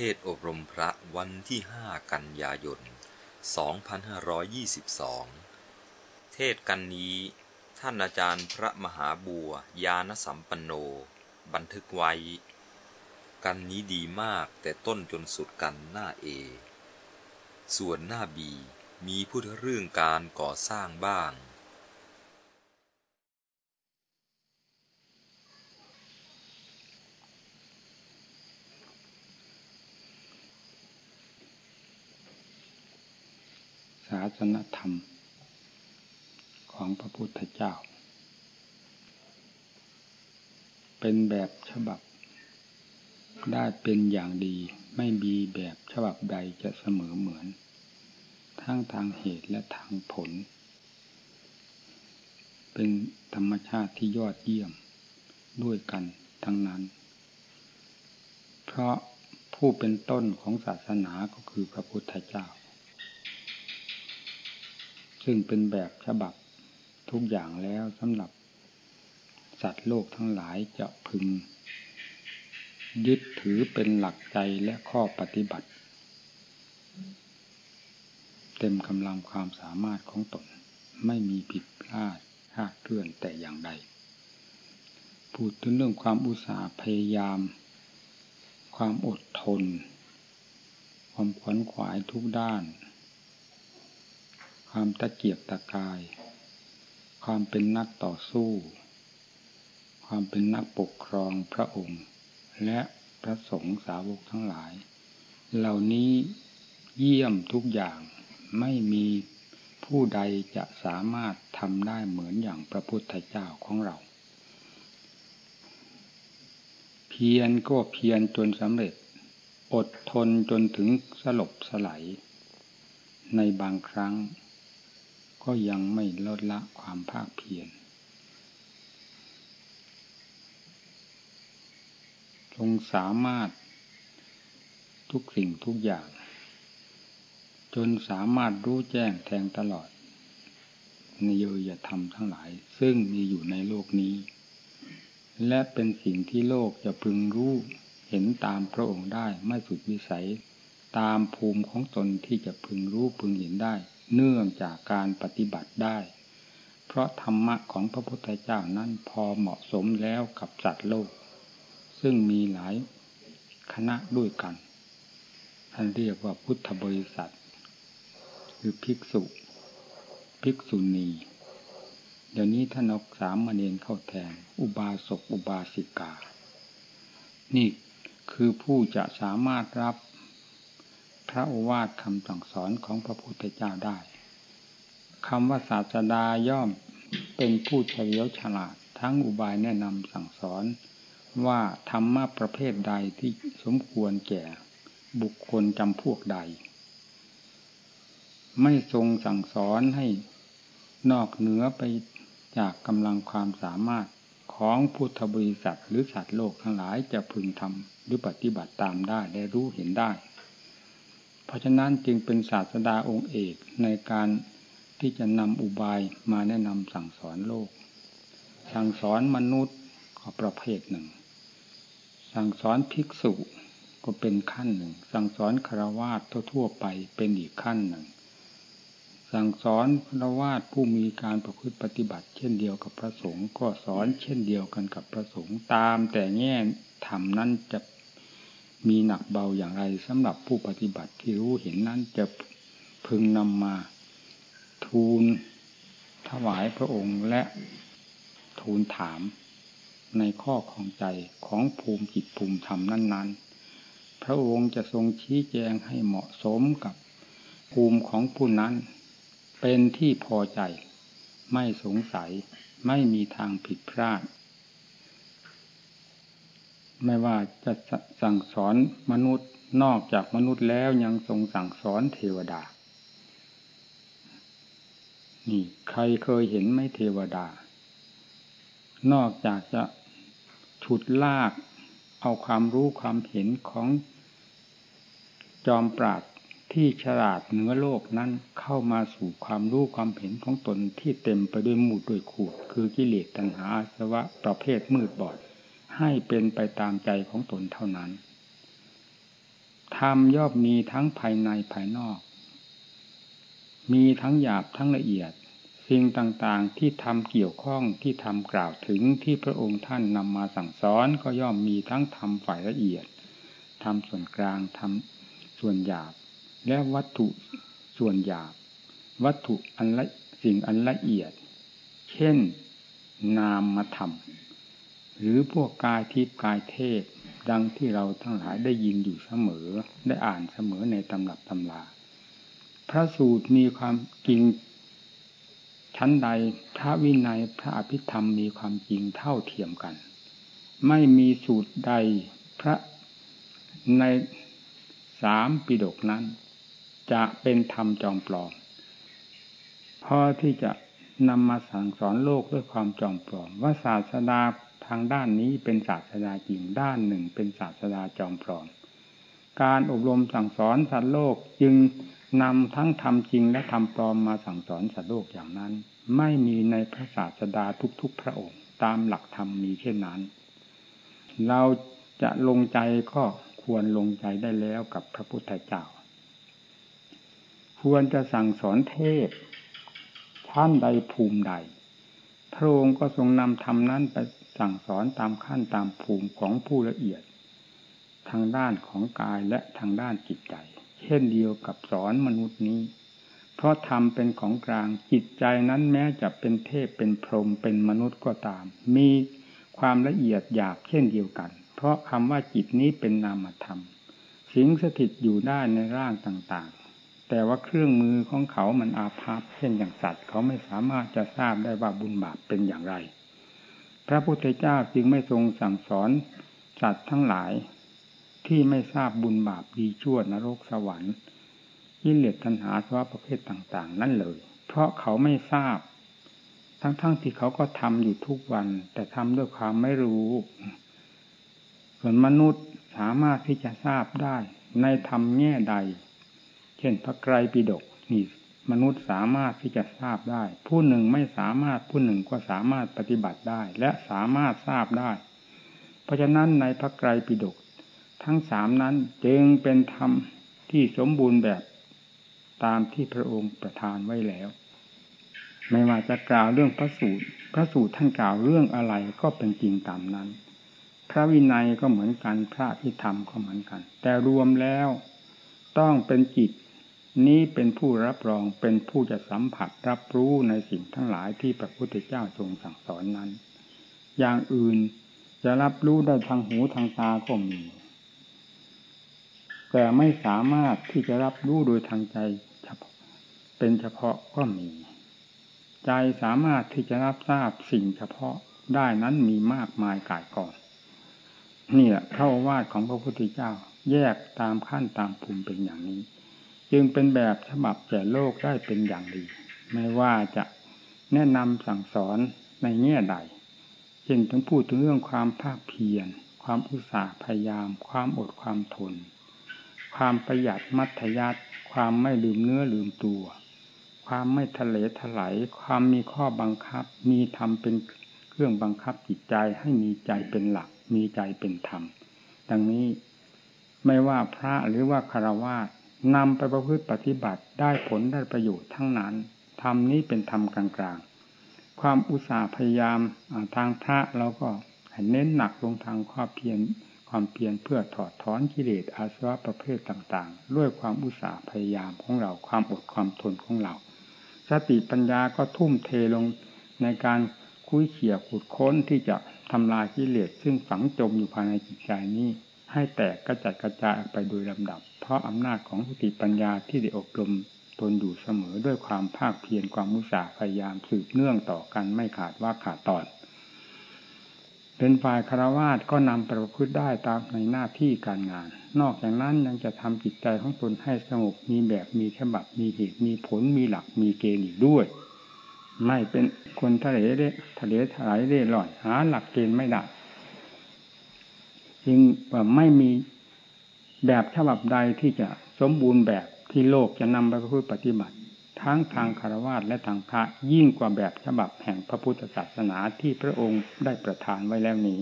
เทศอบรมพระวันที่ 5 กันยายน 2522 เทศกันนี้ ท่านอาจารย์พระมหาบัวยานสัมปันโน บันทึกไว้ กันนี้ดีมากแต่ต้นจนสุดกันหน้าเอ ส่วนหน้าบีมีพุทธเรื่องการก่อสร้างบ้าง สนธรรม ของพระพุทธเจ้า เป็นแบบฉบับ ได้เป็นอย่างดีไม่มีแบบฉบับใดจะเสมอเหมือน ทั้งทางเหตุและทางผล เป็นธรรมชาติที่ยอดเยี่ยมด้วยกันทั้งนั้น เพราะผู้เป็นต้นของศาสนาก็คือพระพุทธเจ้า ซึ่งเป็นแบบฉบับทุกอย่างแล้วสำหรับ สัตว์โลกทั้งหลายจะพึง ยึดถือเป็นหลักใจและข้อปฏิบัติ เต็มกำลังความสามารถของตนไม่มีผิดพลาดคาดเคลื่อนแต่อย่างใด พูดถึงเรื่องความอุตสาห์พยายาม ความอดทน ความขวนขวายทุกด้าน ความตะเกียบตะกาย ความเป็นนักต่อสู้ ความเป็นนักปกครองพระองค์ และพระสงฆ์สาวกทั้งหลาย เหล่านี้เยี่ยมทุกอย่างไม่มีผู้ใดจะสามารถทำได้เหมือนอย่างพระพุทธเจ้าของเรา เพียรก็เพียรจนสำเร็จ อดทนจนถึงสลบสลายในบางครั้ง ก็ยังไม่ลดละความภาคเพียรจงสามารถทุกสิ่งทุกอย่าง จนสามารถรู้แจ้งแทงตลอดในโยยธรรมทั้งหลาย ซึ่งมีอยู่ในโลกนี้ และเป็นสิ่งที่โลกจะพึงรู้เห็นตามพระองค์ได้ไม่สุดวิสัย ตามภูมิของตนที่จะพึงรู้พึงเห็นได้ เนื่องจากการปฏิบัติได้ เพราะธรรมะของพระพุทธเจ้านั้นพอเหมาะสมแล้วกับสัตว์โลก ซึ่งมีหลายคณะด้วยกันท่านเรียกว่าพุทธบริษัท คือภิกษุ ภิกษุณี เดี๋ยวนี้ท่านเอาสามมเณรเข้าแทน อุบาสกอุบาสิกา นี่คือผู้จะสามารถรับ พระโอวาทคำสั่งสอนของพระพุทธเจ้าได้คำว่าศาสดาย่อมเป็นผู้เฉลียวฉลาด ทั้งอุบายแนะนำสั่งสอน ว่าธรรมะประเภทใดที่สมควรแก่ บุคคลจำพวกใด ไม่ทรงสั่งสอนให้นอกเหนือไปจากกำลังความสามารถของพุทธบริษัทหรือสัตว์โลกทั้งหลายจะพึงทำหรือปฏิบัติตามได้ได้รู้เห็นได้ เพราะฉะนั้นจึงเป็นศาสดาองค์เอกในการที่จะนำอุบายมาแนะนำสั่งสอนโลก สั่งสอนมนุษย์ก็ประเภทหนึ่ง สั่งสอนภิกษุก็เป็นขั้นหนึ่ง สั่งสอนคารวาสทั่วๆไปเป็นอีกขั้นหนึ่ง สั่งสอนคารวาสผู้มีการประพฤติปฏิบัติ เช่นเดียวกับพระสงฆ์ก็สอนเช่นเดียวกันกับพระสงฆ์ตามแต่แง่ธรรมนั้นจะ มีหนักเบาอย่างไรสำหรับผู้ปฏิบัติที่รู้เห็นนั้นจะพึงนำมาทูลถวายพระองค์และทูลถามในข้อของใจของภูมิจิตภูมิธรรมนั้น ๆ พระองค์จะทรงชี้แจงให้เหมาะสมกับภูมิของผู้นั้น เป็นที่พอใจ ไม่สงสัยไม่มีทางผิดพลาด ไม่ว่าจะสั่งสอนมนุษย์นอกจากมนุษย์แล้วยังทรงสั่งสอนเทวดา นี่ใครเคยเห็นไหมเทวดา นอกจากจะฉุดลาก เอาความรู้ความเห็นของจอมปราดที่ฉลาดเหนือโลกนั้นเข้ามาสู่ความรู้ความเห็นของตนที่เต็มไปด้วยมูดด้วยขูดคือกิเลสตัณหาสวะประเภทมืดบอด ให้เป็นไปตามใจของตนเท่านั้นธรรมย่อมมีทั้งภายในภายนอก มีทั้งหยาบทั้งละเอียด สิ่งต่างๆที่ทำเกี่ยวข้องที่ทำกล่าวถึงที่พระองค์ท่านนำมาสั่งสอนก็ย่อมมีทั้งทำฝ่ายละเอียดทำส่วนกลางทำส่วนหยาบ และวัตถุส่วนหยาบ วัตถุอันละสิ่งอันละเอียด เช่น นามธรรม หรือพวกกายทิพย์กายเทพดังที่เราทั้งหลายได้ยินอยู่เสมอได้อ่านเสมอในตำรับตำราพระสูตรมีความจริงชั้นใดพระวินัยพระอภิธรรมมีความจริงเท่าเทียมกัน ไม่มีสูตรใดพระในสามปิฎกนั้น จะเป็นธรรมจอมปลอมพอที่จะนำมาสั่งสอนโลกด้วยความจอมปลอม ว่าศาสดา ทางด้านนี้เป็นศาสดาจริง ด้านหนึ่งเป็นศาสดาจอมปลอม การอบรมสั่งสอนสัตว์โลกจึงนำทั้งธรรมจริงและธรรมปลอมมาสั่งสอนสัตว์โลกอย่างนั้น ไม่มีในพระศาสดาทุกๆ พระองค์ ตามหลักธรรมมีเช่นนั้น เราจะลงใจก็ควรลงใจได้แล้วกับพระพุทธเจ้า ควรจะสั่งสอนเทพท่านใดภูมิใด พระองค์ก็ทรงนำธรรมนั้นไป สั่งสอนตามขั้นตามภูมิของผู้ละเอียด ทางด้านของกายและทางด้านจิตใจ เช่นเดียวกับสอนมนุษย์นี้ เพราะธรรมเป็นของกลางจิตใจนั้นแม้จะเป็นเทพเป็นพรหมเป็นมนุษย์ก็ตาม มีความละเอียดหยาบเช่นเดียวกัน เพราะคำว่าจิตนี้เป็นนามธรรม สิงสถิตอยู่ได้ในร่างต่างๆ แต่ว่าเครื่องมือของเขามันอาภัพเช่นอย่างสัตว์ เขาไม่สามารถจะทราบได้ว่าบุญบาปเป็นอย่างไร พระพุทธเจ้าจึงไม่ทรงสั่งสอนสัตว์ทั้งหลาย ที่ไม่ทราบบุญบาปดีชั่วนรกสวรรค์ยิเลสตัณหาสวะประเภทต่าง ๆ นั่นเลย เพราะเขาไม่ทราบ ทั้งๆทที่เขาก็ทำอยู่ทุกวัน แต่ทำด้วยความไม่รู้ ส่วนมนุษย์สามารถที่จะทราบได้ในธรรมแง่ใด เช่นพระไกรปิฎกนี่ มนุษย์สามารถที่จะทราบได้ ผู้หนึ่งไม่สามารถผู้หนึ่งก็สามารถปฏิบัติได้ และสามารถทราบได้ เพราะฉะนั้นในพระไกรปิฎกทั้งสามนั้นจึงเป็นธรรมที่สมบูรณ์แบบตามที่พระองค์ประทานไว้แล้ว ไม่ว่าจะกล่าวเรื่องพระสูตร พระสูตรท่านกล่าวเรื่องอะไรก็เป็นจริงตามนั้น พระวินัยก็เหมือนกันพระพิธรรมก็เหมือนกัน แต่รวมแล้วต้องเป็นจิต นี้เป็นผู้รับรองเป็นผู้จะสัมผัสรับรู้ในสิ่งทั้งหลายที่พระพุทธเจ้าทรงสั่งสอนนั้น อย่างอื่นจะรับรู้ได้ทางหูทางตาก็มี แต่ไม่สามารถที่จะรับรู้โดยทางใจเฉพาะเป็นเฉพาะก็มี ใจสามารถที่จะรับทราบสิ่งเฉพาะได้นั้นมีมากมายกายก่อนนี่แหละพระวาทของพระพุทธเจ้าแยกตามขั้นตามภูมิเป็นอย่างนี้ จึงเป็นแบบฉบับแก่โลกได้เป็นอย่างดี ไม่ว่าจะแนะนำสั่งสอนในแง่ใด เช่นถึงพูดถึงเรื่องความภาคเพียร ความอุตสาห์พยายาม ความอดความทน ความประหยัดมัธยัติความไม่ลืมเนื้อลืมตัว ความไม่ทะเลถลายความมีข้อบังคับ มีธรรมเป็นเครื่องบังคับจิตใจให้มีใจเป็นหลัก มีใจเป็นธรรม ดังนี้ไม่ว่าพระหรือว่าคารวะ นำไปประพฤติปฏิบัติได้ผลได้ประโยชน์ทั้งนั้นธรรมนี้เป็นธรรมกลางๆ ความอุตสาห์พยายามทางพระเราก็เน้นหนักลงทางความเพียรความเพียรเพื่อถอดถอนกิเลสอาสวะประเภทต่างๆ ด้วยความอุตสาห์พยายามของเราความอดความทนของเรา สติปัญญาก็ทุ่มเทลงในการคุยเขี่ยขุดค้นที่จะทำลายกิเลสซึ่งฝังจมอยู่ภายในจิตใจนี้ ให้แตกกระจัดกระจายไปโดยลำดับ เพราะอำนาจของสติปัญญาที่ได้อบรมตนอยู่เสมอด้วยความภาคเพียรความมุสาพยายามสืบเนื่องต่อกันไม่ขาดว่าขาดตอน เป็นฝ่ายคารวาสก็นำประพฤติได้ตามในหน้าที่การงาน นอกจากนั้นยังจะทำจิตใจของตนให้สงบมีแบบมีฉบับมีเหตุมีผลมีหลักมีเกณฑ์ด้วย ไม่เป็นคนทะเลเร่ทะเลถลายเร่ลอยหาหลักเกณฑ์ไม่ได้ จึงว่าไม่มีแบบฉบับใดที่จะสมบูรณ์แบบที่โลกจะนำไปพูดปฏิบัติ ทั้งทางคารวะและทางพระยิ่งกว่าแบบฉบับแห่งพระพุทธศาสนาที่พระองค์ได้ประทานไว้แล้วนี้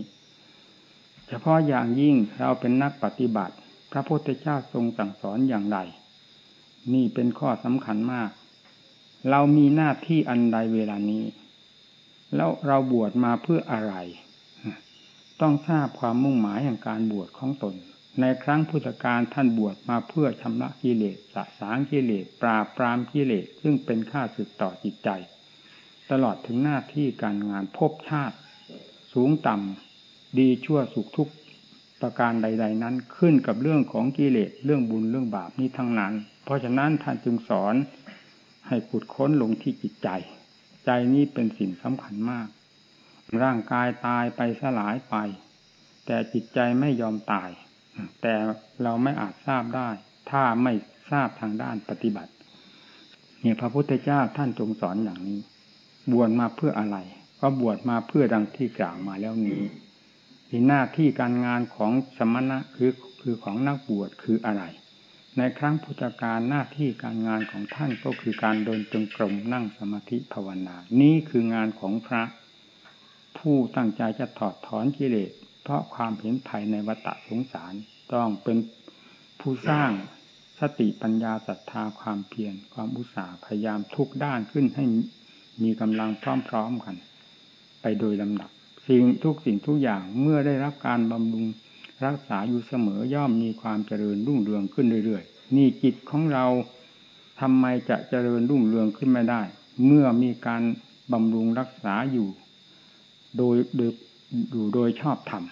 เฉพาะอย่างยิ่งเราเป็นนักปฏิบัติ พระพุทธเจ้าทรงสั่งสอนอย่างไรนี่เป็นข้อสำคัญมาก เรามีหน้าที่อันใดเวลานี้ แล้วเราบวชมาเพื่ออะไร ต้องทราบความมุ่งหมายแห่งการบวชของตน ในครั้งพุทธกาลท่านบวชมาเพื่อชำระกิเลสสะสางกิเลสปราบปรามกิเลสซึ่งเป็นข้าศึกต่อจิตใจ ตลอดถึงหน้าที่การงานพบชาติ สูงต่ำดีชั่วสุขทุกประการใด ๆ นั้นขึ้นกับเรื่องของกิเลสเรื่องบุญเรื่องบาปนี้ทั้งนั้น เพราะฉะนั้นท่านจึงสอนให้ขุดค้นลงที่จิตใจ ใจนี้เป็นสิ่งสำคัญมาก ร่างกายตายไปสลายไป แต่จิตใจไม่ยอมตาย แต่เราไม่อาจทราบได้ ถ้าไม่ทราบทางด้านปฏิบัติ เนี่ยพระพุทธเจ้าท่านจงสอนอย่างนี้ บวชมาเพื่ออะไร ก็บวชมาเพื่อดังที่กล่าวมาแล้วนี้หน้าที่การงานของสมณะคือคือของนักบวชคืออะไร ในครั้งพุทธกาลหน้าที่การงานของท่านก็คือการเดินจงกรมนั่งสมาธิภาวนา นี่คืองานของพระ ผู้ตั้งใจจะถอดถอนกิเลสเพราะความเห็นภัยในวัฏสงสารต้องเป็นผู้สร้างสติปัญญาศรัทธาความเพียรความอุตสาห์พยายามทุกด้านขึ้นให้มีกำลังพร้อมๆกัน ไปโดยลำดับ สิ่งทุกสิ่งทุกอย่างเมื่อได้รับการบำรุงรักษาอยู่เสมอย่อมมีความเจริญรุ่งเรืองขึ้นเรื่อยๆ นี่จิตของเราทำไมจะเจริญรุ่งเรืองขึ้นไม่ได้ เมื่อมีการบำรุงรักษาอยู่ โดยโดยอยู่โดยชอบธรรม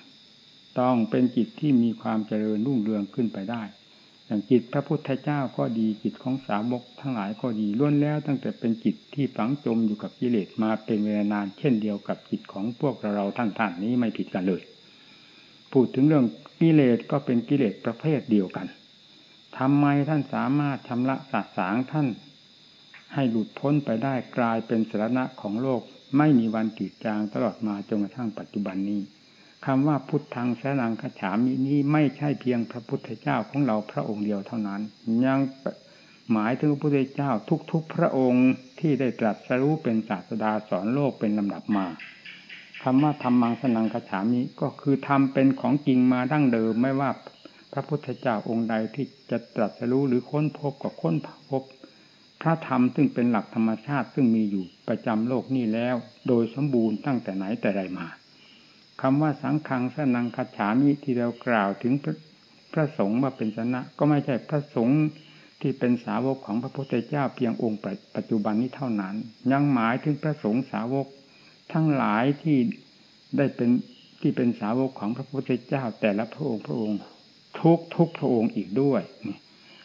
ต้องเป็นจิตที่มีความเจริญรุ่งเรืองขึ้นไปได้อย่างจิตพระพุทธเจ้าก็ดีจิตของสาวกทั้งหลายก็ดีล้วนแล้ว ตั้งแต่เป็นจิตที่ฝังจมอยู่กับกิเลสมาเป็นเวลานานเช่นเดียวกับจิตของพวกเราท่านท่านนี้ไม่ผิดกันเลย พูดถึงเรื่องกิเลสก็เป็นกิเลสประเภทเดียวกันทำไมท่านสามารถชำระสาสางท่าน ให้หลุดพ้นไปได้กลายเป็นสาระของโลก ไม่มีวันจืดจางตลอดมาจนกระทั่งปัจจุบันนี้คำว่าพุทธังสนังขฉามินี้ไม่ใช่เพียงพระพุทธเจ้าของเราพระองค์เดียวเท่านั้น ยังหมายถึงพระพุทธเจ้าทุกๆ พระองค์ที่ได้ตรัสรู้เป็นศาสดาสอนโลกเป็นลำดับมาคำว่าธรรมังสนังขฉามิก็คือทำเป็นของจริงมาดั้งเดิมไม่ว่าพระพุทธเจ้าองค์ใดที่จะตรัสรู้หรือค้นพบก็ค้นพบ พระธรรมซึ่งเป็นหลักธรรมชาติซึ่งมีอยู่ประจำโลกนี้แล้ว โดยสมบูรณ์ตั้งแต่ไหนแต่ไรมาคำว่าสังขังสนังคาฉามิที่เรากล่าวถึงพระสงฆ์มาเป็นสนะก็ไม่ใช่พระสงฆ์ที่เป็นสาวกของพระพุทธเจ้าเพียงองค์ปัจจุบันนี้เท่านั้น ยังหมายถึงพระสงฆ์สาวก ทั้งหลายที่ได้เป็นที่เป็นสาวกของพระพุทธเจ้าแต่ละพระองค์พระองค์ ทุกทุกพระองค์อีกด้วย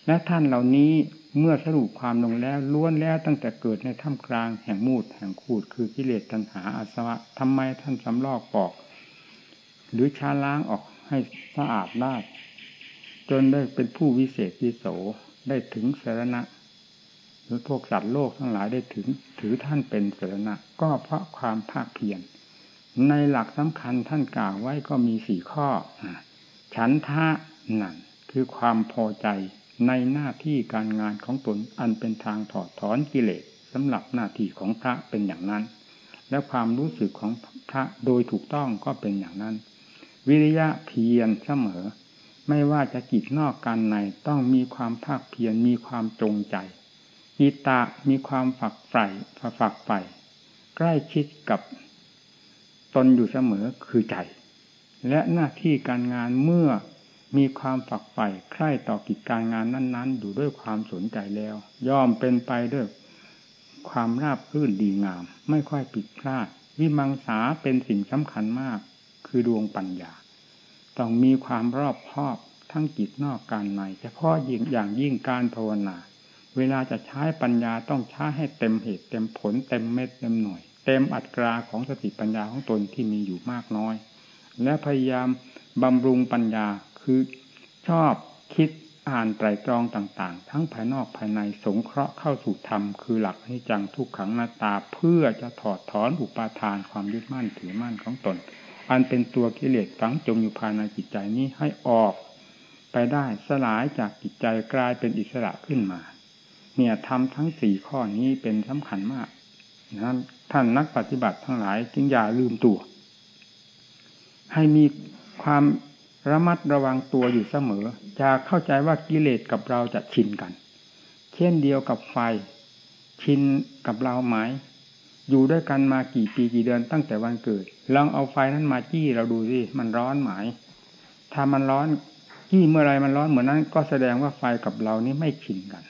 และท่านเหล่านี้ เมื่อสรุปความลงแล้วล้วนแล้วตั้งแต่เกิดในถ้ำกลางแห่งมูดแห่งขูดคือกิเลสตัณหาอาสวะทำไมท่านสำลอกปอก หรือช้าล้างออกให้สะอาดได้จนได้เป็นผู้วิเศษวิโสได้ถึงสารณะหรือพวกสัตว์โลกทั้งหลายได้ถึง ถือท่านเป็นสารณะ ก็เพราะความภาคเพียรในหลักสำคัญท่านกล่าวไว้ก็มีสี่ข้อ ฉันทะนั่นคือความพอใจ ในหน้าที่การงานของตนอันเป็นทางถอดถอนกิเลสสำหรับหน้าที่ของพระเป็นอย่างนั้น และความรู้สึกของพระโดยถูกต้องก็เป็นอย่างนั้น วิริยะเพียรเสมอ ไม่ว่าจะกิจนอกการในต้องมีความภาคเพียรมีความจงใจอิตะมีความฝักใฝ่ฝักใฝ่ใกล้ชิดกับตนอยู่เสมอคือใจ และหน้าที่การงานเมื่อ มีความฝักใฝ่ใคร่ต่อกิจการงานนั้นๆ อยู่ด้วยความสนใจแล้ว ย่อมเป็นไปด้วยความราบรื่นดีงาม ไม่ค่อยผิดพลาด วิมังสาเป็นสิ่งสำคัญมาก คือดวงปัญญา ต้องมีความรอบคอบทั้งจิตนอกการในเฉพาะยิ่งอย่างยิ่งการภาวนา เวลาจะใช้ปัญญาต้องใช้ให้เต็มเหตุเต็มผลเต็มเม็ดเต็มหน่วย เต็มอัตราของสติปัญญาของตนที่มีอยู่มากน้อย และพยายามบำรุงปัญญา คือชอบคิดอ่านไตรตรองต่าง ๆ ทั้งภายนอกภายในสงเคราะห์เข้าสู่ธรรม คือหลักให้จังทุกขังนาตาเพื่อจะถอดถอนอุปาทานความยึดมั่นถือมั่นของตน อันเป็นตัวกิเลสฝังจมอยู่ภายในจิตใจนี้ให้ออก ไปได้สลายจากจิตใจกลายเป็นอิสระขึ้นมา เนี่ยทำทั้งสี่ข้อนี้เป็นสำคัญมากนั้นท่านนักปฏิบัติทั้งหลายจึงอย่าลืมตัว ให้มีความ ระมัดระวังตัวอยู่เสมอ จะเข้าใจว่ากิเลสกับเราจะชินกัน เช่นเดียวกับไฟ ชินกับเราไหมอยู่ด้วยกันมากี่ปีกี่เดือนตั้งแต่วันเกิดลองเอาไฟนั้นมาจี้เราดูสิมันร้อนไหมถ้ามันร้อนจี้เมื่อไรมันร้อนเหมือนนั้น ก็แสดงว่าไฟกับเรานี่ไม่ชินกัน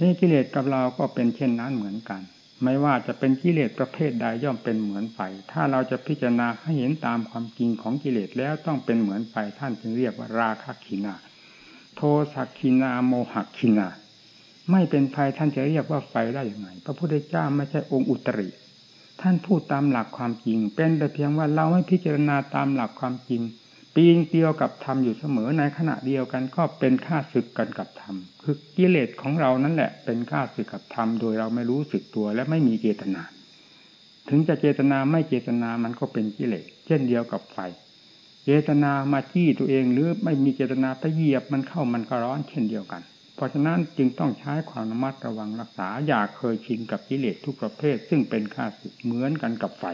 นี่กิเลสกับเราก็เป็นเช่นนั้นเหมือนกัน ไม่ว่าจะเป็นกิเลสประเภทใดย่อมเป็นเหมือนไฟ ถ้าเราจะพิจารณาให้เห็นตามความจริงของกิเลสแล้วต้องเป็นเหมือนไฟท่านจึงเรียกว่าราคะคินา โทสักคินาโมหคินา ไม่เป็นภัยท่านจะเรียกว่าไฟได้อย่างไรพระพุทธเจ้าไม่ใช่องค์อุตริ ท่านพูดตามหลักความจริง เป็นแต่เพียงว่าเราไม่พิจารณาตามหลักความจริง ปีงเดียวกับธรรมอยู่เสมอในขณะเดียวกันก็เป็นค่าศึกกันกับธรรมคือกิเลสของเรานั่นแหละ เป็นค่าศึกกับธรรมโดยเราไม่รู้สึกตัวและไม่มีเจตนา ถึงจะเจตนาไม่เจตนามันก็เป็นกิเลสเช่นเดียวกับไฟ เจตนามาจี้ตัวเองหรือไม่มีเจตนาไปเหยียบมันเข้ามันก็ร้อนเช่นเดียวกัน เพราะฉะนั้นจึงต้องใช้ความระมัดระวังรักษาอย่าเคยชินกับกิเลสทุกประเภท ซึ่งเป็นข้าศึกเหมือนกันกับไฟ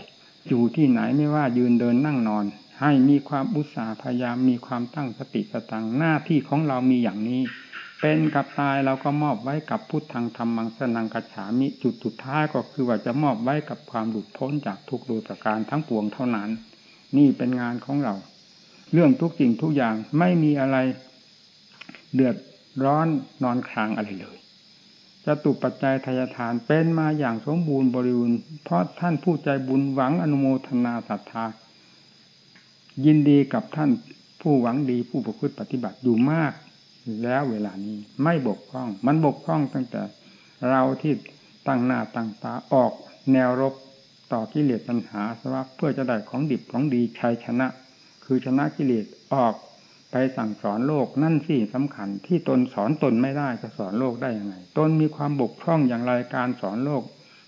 อยู่ที่ไหนไม่ว่ายืนเดินนั่งนอน ให้มีความอุตสาห์พยายามมีความตั้งสติสตังหน้าที่ของเรามีอย่างนี้ เป็นกับตายเราก็มอบไว้กับพุทธังธรรมังสนังกัจฉามิจุดสุดท้ายก็คือว่าจะมอบไว้กับความหลุดพ้นจากทุกโดยประการทั้งปวงเท่านั้น นี่เป็นงานของเรา เรื่องทุกสิ่งทุกอย่างไม่มีอะไร เดือดร้อนนอนคลางอะไรเลย จะตุปัจจัยทายทานเป็นมาอย่างสมบูรณ์บริบูรณ์เพราะท่านผู้ใจบุญหวังอนุโมทนาศรัทธา ยินดีกับท่านผู้หวังดีผู้ประพฤติปฏิบัติอยู่มาก แล้วเวลานี้ไม่บกพร่อง มันบกพร่องตั้งแต่เราที่ตั้งหน้าตั้งตาออกแนวรบต่อกิเลสปัญหาสวะเพื่อจะได้ของดิบของดีชัยชนะ คือชนะกิเลสออก ไปสั่งสอนโลกนั่นสิสำคัญ ที่ตนสอนตนไม่ได้จะสอนโลกได้ยังไง ตนมีความบกพร่องอย่างไรการสอนโลก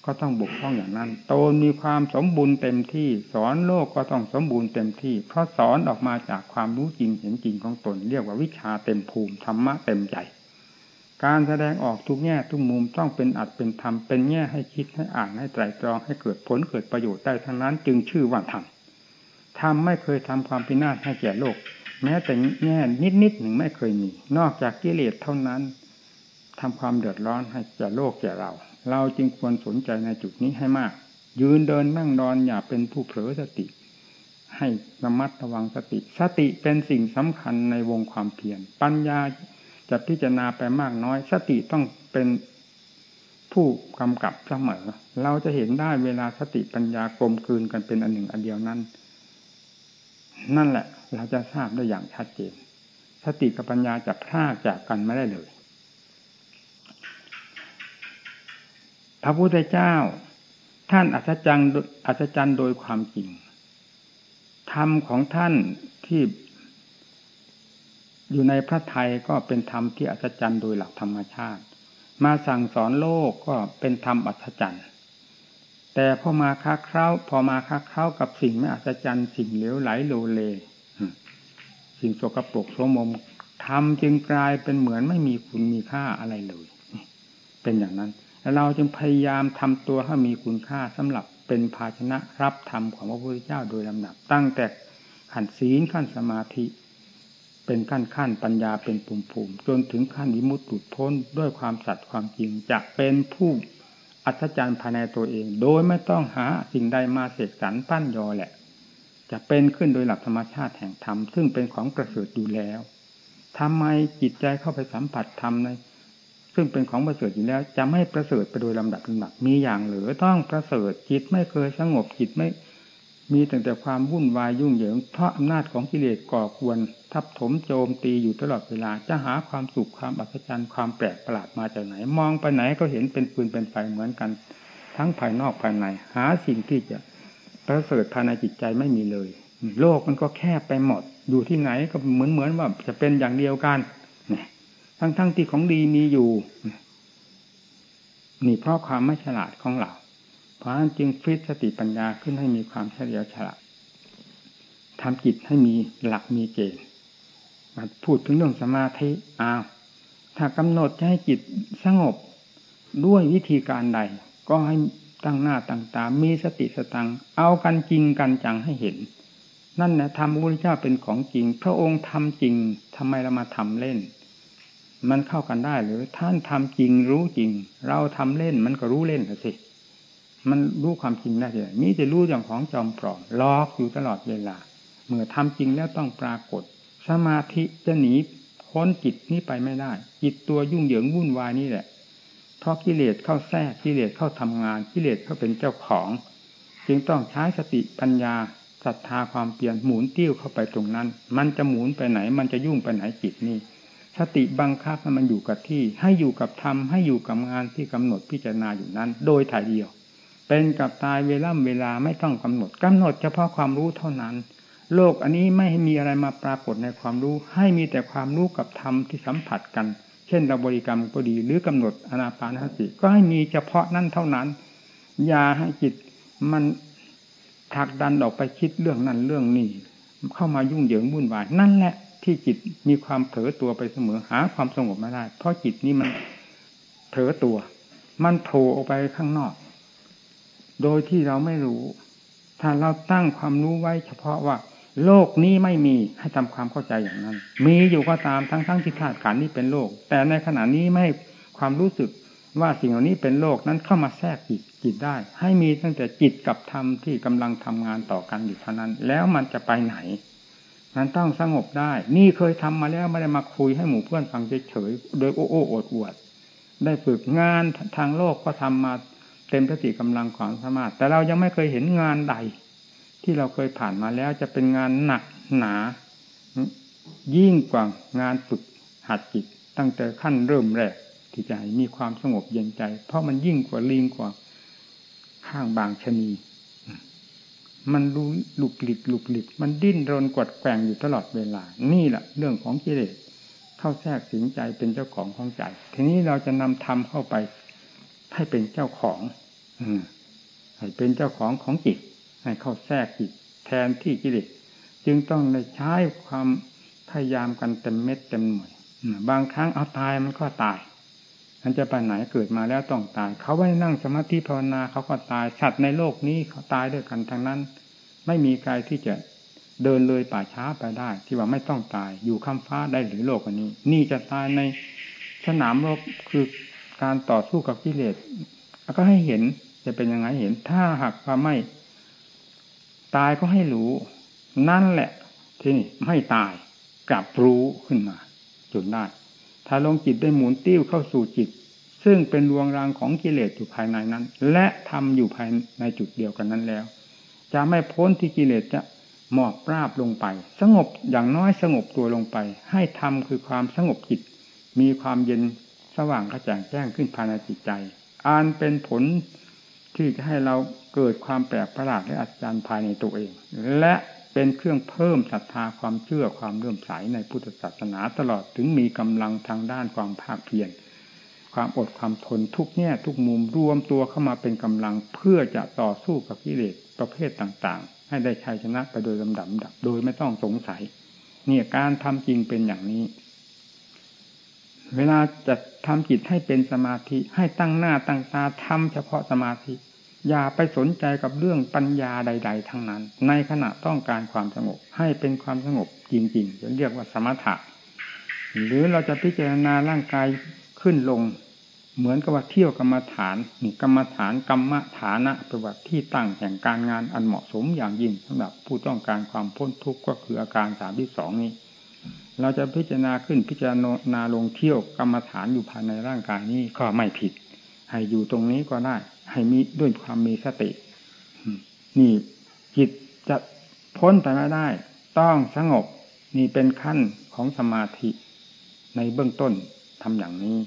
ก็ต้องบกพร่องอย่างนั้น ตนมีความสมบูรณ์เต็มที่ สอนโลกก็ต้องสมบูรณ์เต็มที่ เพราะสอนออกมาจากความรู้จริงเห็นจริงของตน เรียกว่าวิชาเต็มภูมิธรรมะเต็มใจ การแสดงออกทุกแง่ทุกมุมต้องเป็นอัดเป็นธรรมเป็นแง่ให้คิดให้อ่านให้ไตรตรองให้เกิดผลเกิดประโยชน์ได้ทั้งนั้น จึงชื่อว่าธรรมธรรมไม่เคยทำความพินาศให้แก่โลก แม้แต่แง่นิดนิดหนึ่งไม่เคยมี นอกจากกิเลสเท่านั้นทำความเดือดร้อนให้แก่โลกแก่เรา เราจึงควรสนใจในจุดนี้ให้มาก ยืนเดินนั่งนอนอย่าเป็นผู้เผลอสติ ให้ระมัดระวังสติ สติเป็นสิ่งสำคัญในวงความเพียรปัญญาจะพิจารณาไปมากน้อย สติต้องเป็นผู้กำกับเสมอ เราจะเห็นได้เวลาสติปัญญากลมกลืนกันเป็นอันหนึ่งอันเดียวนั้น นั่นแหละ เราจะทราบได้อย่างชัดเจน สติกับปัญญาจะพรากจากกันไม่ได้เลย พระพุทธเจ้า ท่านอัศจรรย์อัศจรรย์โดยความจริง ธรรมของท่านที่อยู่ในพระไทยก็เป็นธรรมที่อัศจรรย์โดยหลักธรรมชาติ มาสั่งสอนโลกก็เป็นธรรมอัศจรรย์แต่พอมาค้าเข้าพอมาค้าเข้ากับสิ่งไม่อัศจรรย์สิ่งเหลวไหลโลเล สิ่งสกปรกโสมมทำจึงกลายเป็นเหมือนไม่มีคุณมีค่าอะไรเลย เป็นอย่างนั้น และเราจึงพยายามทำตัวให้มีคุณค่าสำหรับเป็นภาชนะรับธรรมของพระพุทธเจ้าโดยลำดับ ตั้งแต่ขั้นศีลขั้นสมาธิ เป็นขั้นขั้นปัญญาเป็นปุ่มปุ่มจนถึงขั้นวิมุตติพ้นด้วยความสัตย์ความจริงจะเป็นผู้อัศจรรย์ภายในตัวเอง โดยไม่ต้องหาสิ่งใดมาเสกสรรปั้นยอแหละ จะเป็นขึ้นโดยหลักธรรมชาติแห่งธรรมซึ่งเป็นของประเสริฐอยู่แล้วทำไมจิตใจเข้าไปสัมผัสธรรมในซึ่งเป็นของประเสริฐอยู่แล้ว จะไม่ประเสริฐไปโดยลำดับลำดับมีอย่างหรือต้องประเสริฐจิตไม่เคยสงบจิตไม่มีแต่แต่ความวุ่นวายยุ่งเหยิงเพราะอำนาจของกิเลสก่อควรทับถมโจมตีอยู่ตลอดเวลาจะหาความสุขความอัศจรรย์ความแปลกประหลาดมาจากไหน มองไปไหนก็เห็นเป็นปืนเป็นไฟเหมือนกัน ทั้งภายนอกภายใน หาสิ่งที่จะ ประเสริฐภายในจิตใจไม่มีเลย โลกมันก็แคบไปหมด อยู่ที่ไหนก็เหมือนเหมือนว่าจะเป็นอย่างเดียวกันทั้งทั้งที่ของดีมีอยู่ นี่เพราะความไม่ฉลาดของเรา เพราะนั้นจึงฟิตสติปัญญาขึ้นให้มีความเฉลียวฉลาดทำจิตให้มีหลักมีเกณฑ์มาพูดถึงเรื่องสมาธิอ้าวถ้ากำหนดจะให้จิตสงบด้วยวิธีการใด ก็ให้ ตั้งหน้าตั้งตา มีสติสตัง เอากันจริงกันจังให้เห็น นั่นแหละธรรมพระพุทธเจ้าเป็นของจริง พระองค์ทำจริงทำไมเรามาทำเล่น มันเข้ากันได้หรือท่านทำจริงรู้จริง เราทำเล่นมันก็รู้เล่นสิ มันรู้ความจริงได้เลยนี่จะรู้อย่างของจอมปลอมลอกอยู่ตลอดเวลา เมื่อทำจริงแล้วต้องปรากฏ สมาธิจะหนีพ้นจิตนี้ไปไม่ได้ จิตตัวยุ่งเหยิงวุ่นวายนี่แหละ เพราะกิเลสเข้าแทรกกิเลสเข้าทำงานกิเลสเข้าเป็นเจ้าของ จึงต้องใช้สติปัญญาศรัทธาความเปลี่ยนหมุนติ้วเข้าไปตรงนั้น มันจะหมุนไปไหน มันจะยุ่งไปไหนจิตนี่สติบังคับให้มันอยู่กับที่ ให้อยู่กับธรรมให้อยู่กับงานที่กำหนดพิจารณาอยู่นั้น โดยถ่ายเดียว เป็นกับตายเวล่ำเวลาไม่ต้องกำหนดกำหนดเฉพาะความรู้เท่านั้น โลกอันนี้ไม่มีอะไรมาปรากฏในความรู้ ให้มีแต่ความรู้กับธรรมที่สัมผัสกัน เช่นเราบริกรรมก็ดี หรือกำหนดอนาปานสติ ก็ให้มีเฉพาะนั่นเท่านั้น อย่าให้จิตมันถักดันออกไปคิดเรื่องนั้นเรื่องนี้ เข้ามายุ่งเหยิงวุ่นวาย นั่นแหละที่จิตมีความเผลอตัวไปเสมอหาความสงบไม่ได้ เพราะจิตนี้มันเผลอตัว มันโผล่ออกไปข้างนอก โดยที่เราไม่รู้ ถ้าเราตั้งความรู้ไว้เฉพาะว่า โลกนี้ไม่มีให้ทำความเข้าใจอย่างนั้น มีอยู่ก็ตามทั้งทั้งที่ธาตุขันนี้เป็นโลก แต่ในขณะนี้ไม่ความรู้สึกว่าสิ่งเหล่านี้เป็นโลกนั้นเข้ามาแทรกจิตจิตได้ ให้มีตั้งแต่จิตกับธรรมที่กำลังทำงานต่อกันอยู่เท่านั้น แล้วมันจะไปไหน มันต้องสงบได้ นี่เคยทำมาแล้วไม่ได้มาคุยให้หมู่เพื่อนฟังเฉยๆโดยโอ้โอ้อดอวด ได้ฝึกงานทางโลกก็ทำมาเต็มสติกำลังความสามารถแต่เรายังไม่เคยเห็นงานใด ที่เราเคยผ่านมาแล้วจะเป็นงานหนักหนา ยิ่งกว่างานฝึกหัดจิต ตั้งแต่ขั้นเริ่มแรกที่จะมีความสงบเย็นใจ เพราะมันยิ่งกว่าลิงกว่าข้างบางชนี มันรู้หลุกหลิกหลุกหลิกมันดิ้นรนกดแกงอยู่ตลอดเวลา นี่แหละเรื่องของกิเลสเข้าแทรกสิงใจเป็นเจ้าของของใจ ทีนี้เราจะนำธรรมเข้าไปให้เป็นเจ้าของ อืให้เป็นเจ้าของของจิต ให้เข้าแทรกจิตแทนที่กิเลสจึงต้องได้ใช้ความพยายามกันเต็มเม็ดเต็มหน่วยบางครั้งเอาตายมันก็ตายมันจะไปไหนเกิดมาแล้วต้องตาย เขาไม่นั่งสมาธิภาวนาเขาก็ตายสัตว์ในโลกนี้เขาตายด้วยกันทั้งนั้น ไม่มีใครที่จะเดินเลยป่าช้าไปได้ ที่ว่าไม่ต้องตายอยู่ข้ามฟ้าได้หรือโลกอันนี้ นี่จะตายในสนามรบคือการต่อสู้กับกิเลสก็ให้เห็นจะเป็นยังไงเห็น ถ้าหากว่าไม่ ตายก็ให้รู้ นั่นแหละ ที่นี่ไม่ตายกลับรู้ขึ้นมาจนได้ถ้าลงจิตได้หมุนติ้วเข้าสู่จิต ซึ่งเป็นดวงรางของกิเลสอยู่ภายในนั้น และทำอยู่ภายในจุดเดียวกันนั้นแล้ว จะไม่พ้นที่กิเลสจะหมอบราบลงไป สงบอย่างน้อยสงบตัวลงไป ให้ทำคือความสงบจิต มีความเย็นสว่างกระจ่างแจ้งขึ้นภายในจิตใจอันเป็นผล ที่จะให้เราเกิดความแปลกประหลาดและอัศจรรย์ภายในตัวเอง และเป็นเครื่องเพิ่มศรัทธาความเชื่อความเลื่อมใสในพุทธศาสนาตลอดถึงมีกำลังทางด้านความภาคเพียรความอดความทนทุกแง่ทุกมุมรวมตัวเข้ามาเป็นกำลังเพื่อจะต่อสู้กับกิเลสประเภทต่างๆ ให้ได้ชัยชนะไปโดยลำดับดับ โดยไม่ต้องสงสัย เนี่ยการทำจริงเป็นอย่างนี้ เวลาจะทำจิตให้เป็นสมาธิให้ตั้งหน้าตั้งตาทำเฉพาะสมาธิ อย่าไปสนใจกับเรื่องปัญญาใด ๆ ทั้งนั้น ในขณะต้องการความสงบ ให้เป็นความสงบจริงๆจะเรียกว่าสมถะ หรือเราจะพิจารณาร่างกายขึ้นลง เหมือนกับว่าเที่ยวกรรมฐานนี่กรรมฐานกรรมฐานะประวัติที่ตั้งแห่งการงานอันเหมาะสมอย่างยิ่งสำหรับผู้ต้องการความพ้นทุกข์ก็คืออาการสามที่สองนี้เราจะพิจารณาขึ้นพิจารณาลงเที่ยวกรรมฐานอยู่ภายในร่างกายนี้ก็ไม่ผิด ให้อยู่ตรงนี้ก็ได้ ให้มีด้วยความมีสติ นี่จิตจะพ้นไปไม่ได้ ต้องสงบนี่เป็นขั้นของสมาธิ ในเบื้องต้นทำอย่างนี้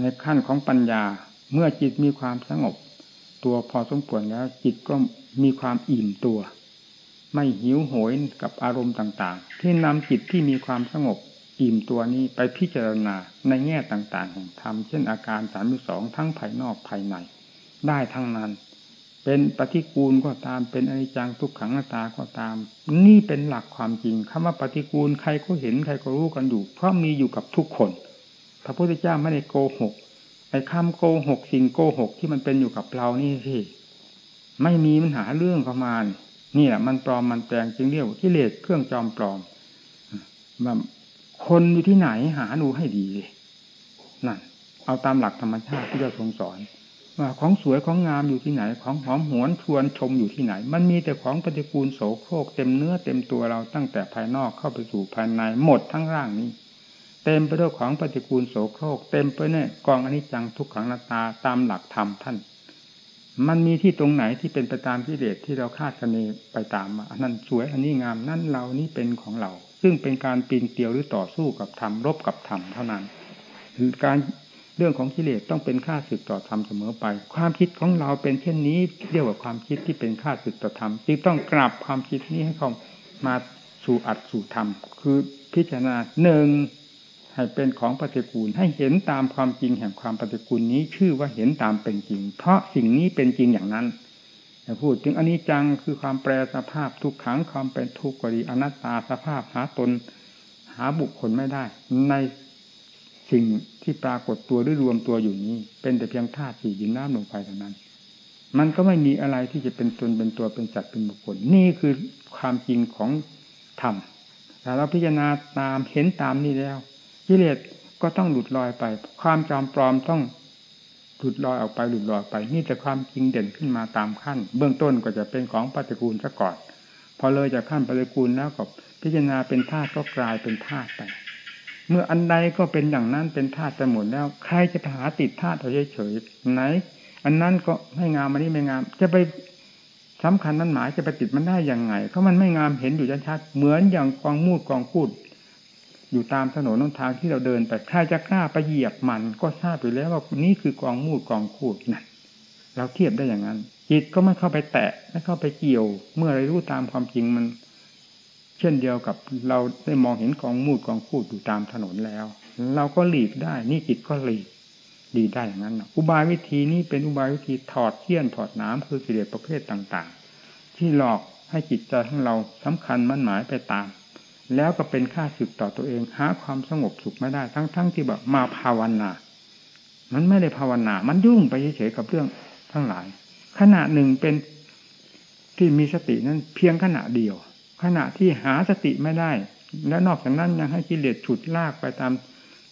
ในขั้นของปัญญาเมื่อจิตมีความสงบ ตัวพอสมควรแล้ว จิตก็มีความอิ่มตัว ไม่หิวโหยกับอารมณ์ต่าง ๆ ที่นำจิตที่มีความสงบอิ่มตัวนี้ไปพิจารณาในแง่ต่างๆแห่งธรรมเช่นอาการสามสองทั้งภายนอกภายใน ได้ทั้งนั้น เป็นปฏิกูลก็ตามเป็นอนิจจังทุกขังนาตาก็ตาม นี่เป็นหลักความจริงคำว่าปฏิกูลใครก็เห็นใครก็รู้กันอยู่ เพราะมีอยู่กับทุกคน พระพุทธเจ้าไม่ได้โกหกไอ้คำโกหกสิ่งโกหกที่มันเป็นอยู่กับเรานี่สิไม่มีมันหาเรื่องเข้ามานี่แหละมันปลอมมันแปลงจึงเรียกว่ากิเลสเครื่องจอมปลอมว่าคนอยู่ที่ไหนหาดูให้ดีนั่นเอาตามหลักธรรมชาติที่เราทรงสอน ว่าของสวยของงามอยู่ที่ไหน ของหอมหวนชวนชมอยู่ที่ไหน มันมีแต่ของปฏิกูลโสโครกเต็มเนื้อเต็มตัวเราตั้งแต่ภายนอกเข้าไปสู่ภายในหมดทั้งร่างนี้ เต็มไปด้วยของปฏิกูลโสโครก เต็มไปเนี่ยกองอนิจจังทุกขังนาตาตามหลักธรรมท่าน มันมีที่ตรงไหนที่เป็นไปตามพิเดชที่เราคาดคะเนไปตามอันนั้นสวยอันนี้งามนั่นเรานี่เป็นของเรา ซึ่งเป็นการปีนเกลียวหรือต่อสู้กับธรรมรบกับธรรมเท่านั้นการ เรื่องของกิเลสต้องเป็นค่าสึกต่อธรรมเสมอไป ความคิดของเราเป็นเช่นนี้เรียกว่าความคิดที่เป็นค่าสึกต่อธรรมจึงต้องกลับความคิดนี้ให้เขามาสู่อัดสู่ธรรม คือพิจารณาหนึ่งให้เป็นของปฏิกูลให้เห็นตามความจริงแห่งความปฏิกูลนี้ชื่อว่าเห็นตามเป็นจริง เพราะสิ่งนี้เป็นจริงอย่างนั้นพูดถึงอนิจจังคือความแปรสภาพทุกขังความเป็นทุกข์กรีอนัตตาสภาพหาตน หาบุคคลไม่ได้ ใน สิ่งที่ปรากฏตัวหรือรวมตัวอยู่นี้ เป็นแต่เพียงธาตุสี่ดินน้ำลงไปเท่านั้น มันก็ไม่มีอะไรที่จะเป็นตนเป็นตัวเป็นจัดเป็นบุคคล นี่คือความจริงของธรรมแต่เราพิจารณาตามเห็นตามนี้แล้วกิเลสก็ต้องหลุดลอยไป ความจอมปลอมต้องหลุดลอยออกไปหลุดลอยไป นี่แต่ความจริงเด่นขึ้นมาตามขั้น เบื้องต้นก็จะเป็นของปฏิกูลซะก่อน พอเลยจากขั้นปฏิกูลแล้วก็พิจารณาเป็นธาตุก็กลายเป็นธาตุไป เมื่ออันใดก็เป็นอย่างนั้นเป็นธาตุไปหมดแล้ว ใครจะไปหาติดธาตุเอาเฉยไหน อันนั้นก็ไม่งามอันนี้ไม่งาม จะไปสำคัญนั้นหมายจะไปติดมันได้ยังไงเพราะมันไม่งามเห็นอยู่ชัดๆเหมือนอย่างกองมูดกองพูด อยู่ตามถนนนนทางที่เราเดินไปใครจะกล้าไปเหยียบมัน ก็ทราบอยู่แล้วว่านี่คือกองมูดกองพูดนั่นเราเทียบได้อย่างนั้นจิตก็ไม่เข้าไปแตะไม่เข้าไปเกี่ยว เมื่อไรรู้ตามความจริงมัน เช่นเดียวกับเราได้มองเห็นกองมูดกองคูดอยู่ตามถนนแล้ว เราก็หลีกได้ นี่จิตก็หลีกดีได้อย่างนั้นอุบายวิธีนี้เป็นอุบายวิธีถอดเที่ยนถอดน้ำคือกิเลสประเภทต่างๆ ที่หลอกให้จิตใจของเราสำคัญมั่นหมายไปตาม แล้วก็เป็นค่าสึกต่อตัวเองหาความสงบสุขไม่ได้ทั้งๆทที่แบบมาภาวนา มันไม่ได้ภาวนา มันยุ่งไปเฉยๆกับเรื่องทั้งหลาย ขณะหนึ่งเป็นที่มีสตินั้นเพียงขณะเดียว ขณะที่หาสติไม่ได้ และนอกจากนั้นยังให้กิเลสฉุดลากไปตาม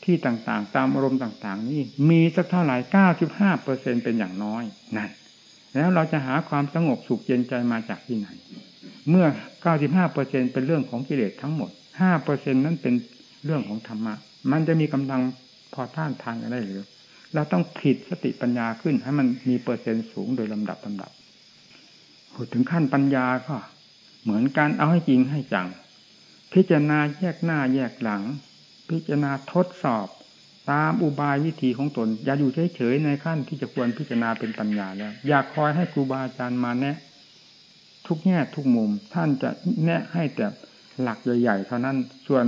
ที่ต่างๆ ตามอารมณ์ต่างๆ นี่มีสักเท่าไหร่เก้าสิบห้าเปอร์เซ็นเป็นอย่างน้อยนั่นแล้วเราจะหาความสงบสุขเย็นใจมาจากที่ไหน เมื่อเก้าสิบห้าเปอร์เซ็นเป็นเรื่องของกิเลสทั้งหมดห้าเปอร์เซ็นนั้นเป็นเรื่องของธรรมะ มันจะมีกำลังพอท่านทานกันได้หรือเราต้องผิดสติปัญญาขึ้นให้มันมีเปอร์เซ็นต์สูงโดยลำดับลำดับถึงขั้นปัญญาก็ เหมือนการเอาให้จริงให้จัง พิจารณาแยกหน้าแยกหลัง พิจารณาทดสอบตามอุบายวิธีของตน อย่าอยู่เฉยๆในขั้นที่จะควรพิจารณาเป็นปัญญาแล้ว อยากคอยให้ครูบาอาจารย์มาแนะ ทุกแง่ทุกมุมท่านจะแนะให้แต่หลักใหญ่ๆเท่านั้น ส่วน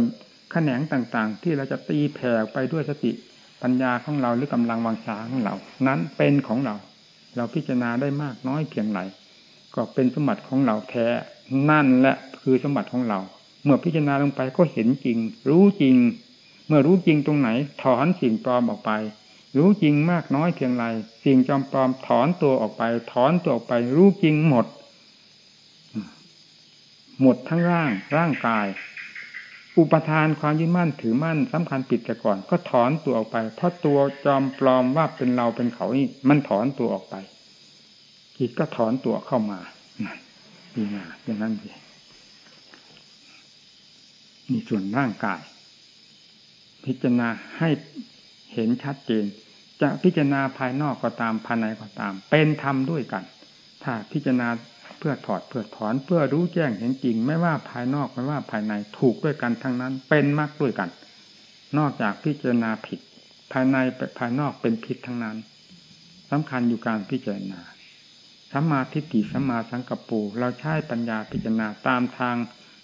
แขนงต่างๆ ที่เราจะตีแผ่ไปด้วยสติปัญญาของเราหรือกำลังวังชาของเรา นั้นเป็นของเรา เราพิจารณาได้มากน้อยเพียงไรก็เป็นสมบัติของเราแท้ นั่นแหละคือสมบัติของเรา เมื่อพิจารณาลงไปก็เห็นจริง รู้จริง เมื่อรู้จริงตรงไหน ถอนสิ่งปลอมออกไป รู้จริงมากน้อยเพียงไรสิ่งจอมปลอมถอนตัวออกไป ถอนตัวออกไป รู้จริงหมด หมดทั้งร่างร่างกาย อุปทานความยึดมั่นถือมั่นสำคัญปิดแต่ก่อน ก็ถอนตัวออกไป เพราะตัวจอมปลอมว่าเป็นเราเป็นเขานี่มันถอนตัวออกไปจิตก็ถอนตัวเข้ามาพิจา รณาอย่างนั้นเองนี่ส่วนร่างกาย พิจารณาให้เห็นชัดเจน จะพิจารณาภายนอกก็ตามภายในก็ตาม เป็นธรรมด้วยกัน ถ้าพิจารณาเพื่อถอดเพื่อถอนเพื่อรู้แจ้งเห็นจริง ไม่ว่าภายนอกไม่ว่าภายในถูกด้วยกันทั้งนั้น เป็นมากด้วยกัน นอกจากพิจารณาผิด ภายในภายนอกเป็นผิดทั้งนั้นสำคัญอยู่การพิจารณา สัมมาทิฏฐิสัมมาสังกัปปูเราใช้ปัญญาพิจารณาตามทาง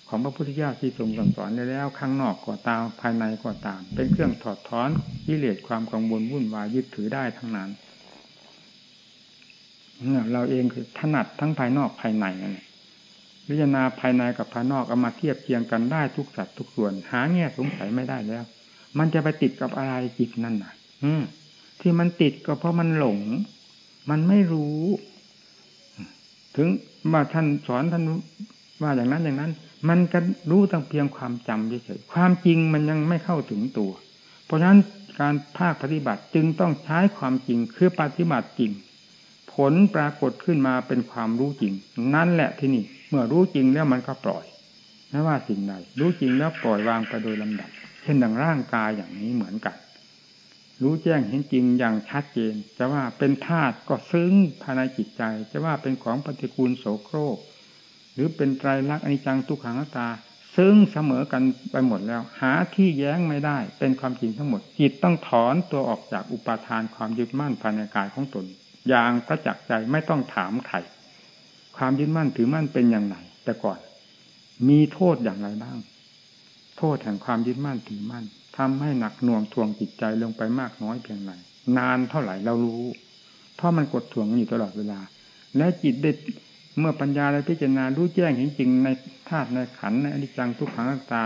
ของพระพุทธเจ้าที่ทรงสอนได้แล้วข้างนอกก็ตามภายในก็ตาม เป็นเครื่องถอดถอนกิเลสความกังวลวุ่นวายยึดถือได้ทั้งนั้นเราเองคือถนัดทั้งภายนอกภายในนั่นพิจารณาภายในกับภายนอกเอามาเทียบเทียงกันได้ทุกสัตว์ทุกส่วน หาแง่สงสัยไม่ได้แล้ว มันจะไปติดกับอะไรจิตนั่นน่ะ อืที่มันติดก็เพราะมันหลง มันไม่รู้ ถึงว่าท่านสอนท่านว่าอย่างนั้นอย่างนั้น มันก็รู้ตั้งเพียงความจำเฉยๆความจริงมันยังไม่เข้าถึงตัว เพราะฉะนั้นการภาคปฏิบัติจึงต้องใช้ความจริงคือปฏิบัติจริง ผลปรากฏขึ้นมาเป็นความรู้จริง นั่นแหละที่นี่ เมื่อรู้จริงแล้วมันก็ปล่อยไม่ว่าสิ่งใดรู้จริงแล้วปล่อยวางไปโดยลำดับ เช่นดังร่างกายอย่างนี้เหมือนกัน รู้แจ้งเห็นจริงอย่างชัดเจน จะว่าเป็นธาตุก็ซึ้งภายในจิตใจ จะว่าเป็นของปฏิกูลโสโครก หรือเป็นไตรลักษณ์อนิจจังทุกขังตา ซึ่งเสมอกันไปหมดแล้ว หาที่แย้งไม่ได้ เป็นความจริงทั้งหมด จิตต้องถอนตัวออกจากอุปาทานความยึดมั่นภายในกายของตน อย่างประจักษ์ใจไม่ต้องถามใครความยึดมั่นถือมั่นเป็นอย่างไรแต่ก่อน มีโทษอย่างไรบ้าง โทษแห่งความยึดมั่นถือมั่น ทำให้หนักหน่วงทวงจิตใจลงไปมากน้อยเพียงไรนานเท่าไหร่เรารู้ เพราะมันกดทวงอยู่ตลอดเวลา และจิตได้เมื่อปัญญาและพิจารณารู้แจ้งเห็นจริงในธาตุในขันในอนิจจังทุกขังนัตตา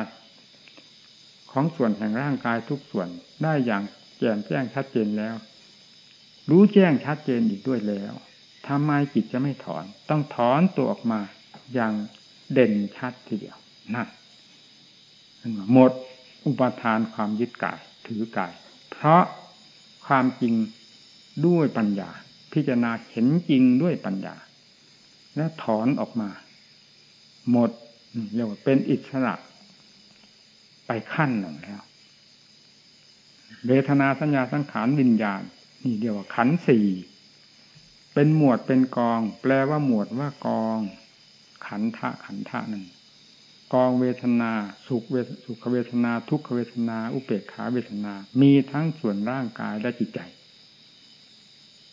ของส่วนแห่งร่างกายทุกส่วนได้อย่างแจ่มแจ้งชัดเจนแล้ว รู้แจ้งชัดเจนอีกด้วยแล้วทำไมจิตจะไม่ถอน ต้องถอนตัวออกมาอย่างเด่นชัดทีเดียวนั่นหมด อุปทานความยึดกาย ถือกาย เพราะความจริงด้วยปัญญา พิจารณาเห็นจริงด้วยปัญญา และถอนออกมา หมดเรียกว่าเป็นอิสระไปขั้นหนึ่งแล้วเวทนาสัญญาสังขารวิญญาณ นี่เรียกว่าขันสี่เป็นหมวดเป็นกอง แปลว่าหมวดว่ากอง ขันทะขันทะหนึ่ง กองเวทนา สุขเวสุขเวทนา ทุกขเวทนา อุเบกขาเวทนา มีทั้งส่วนร่างกายและจิตใจ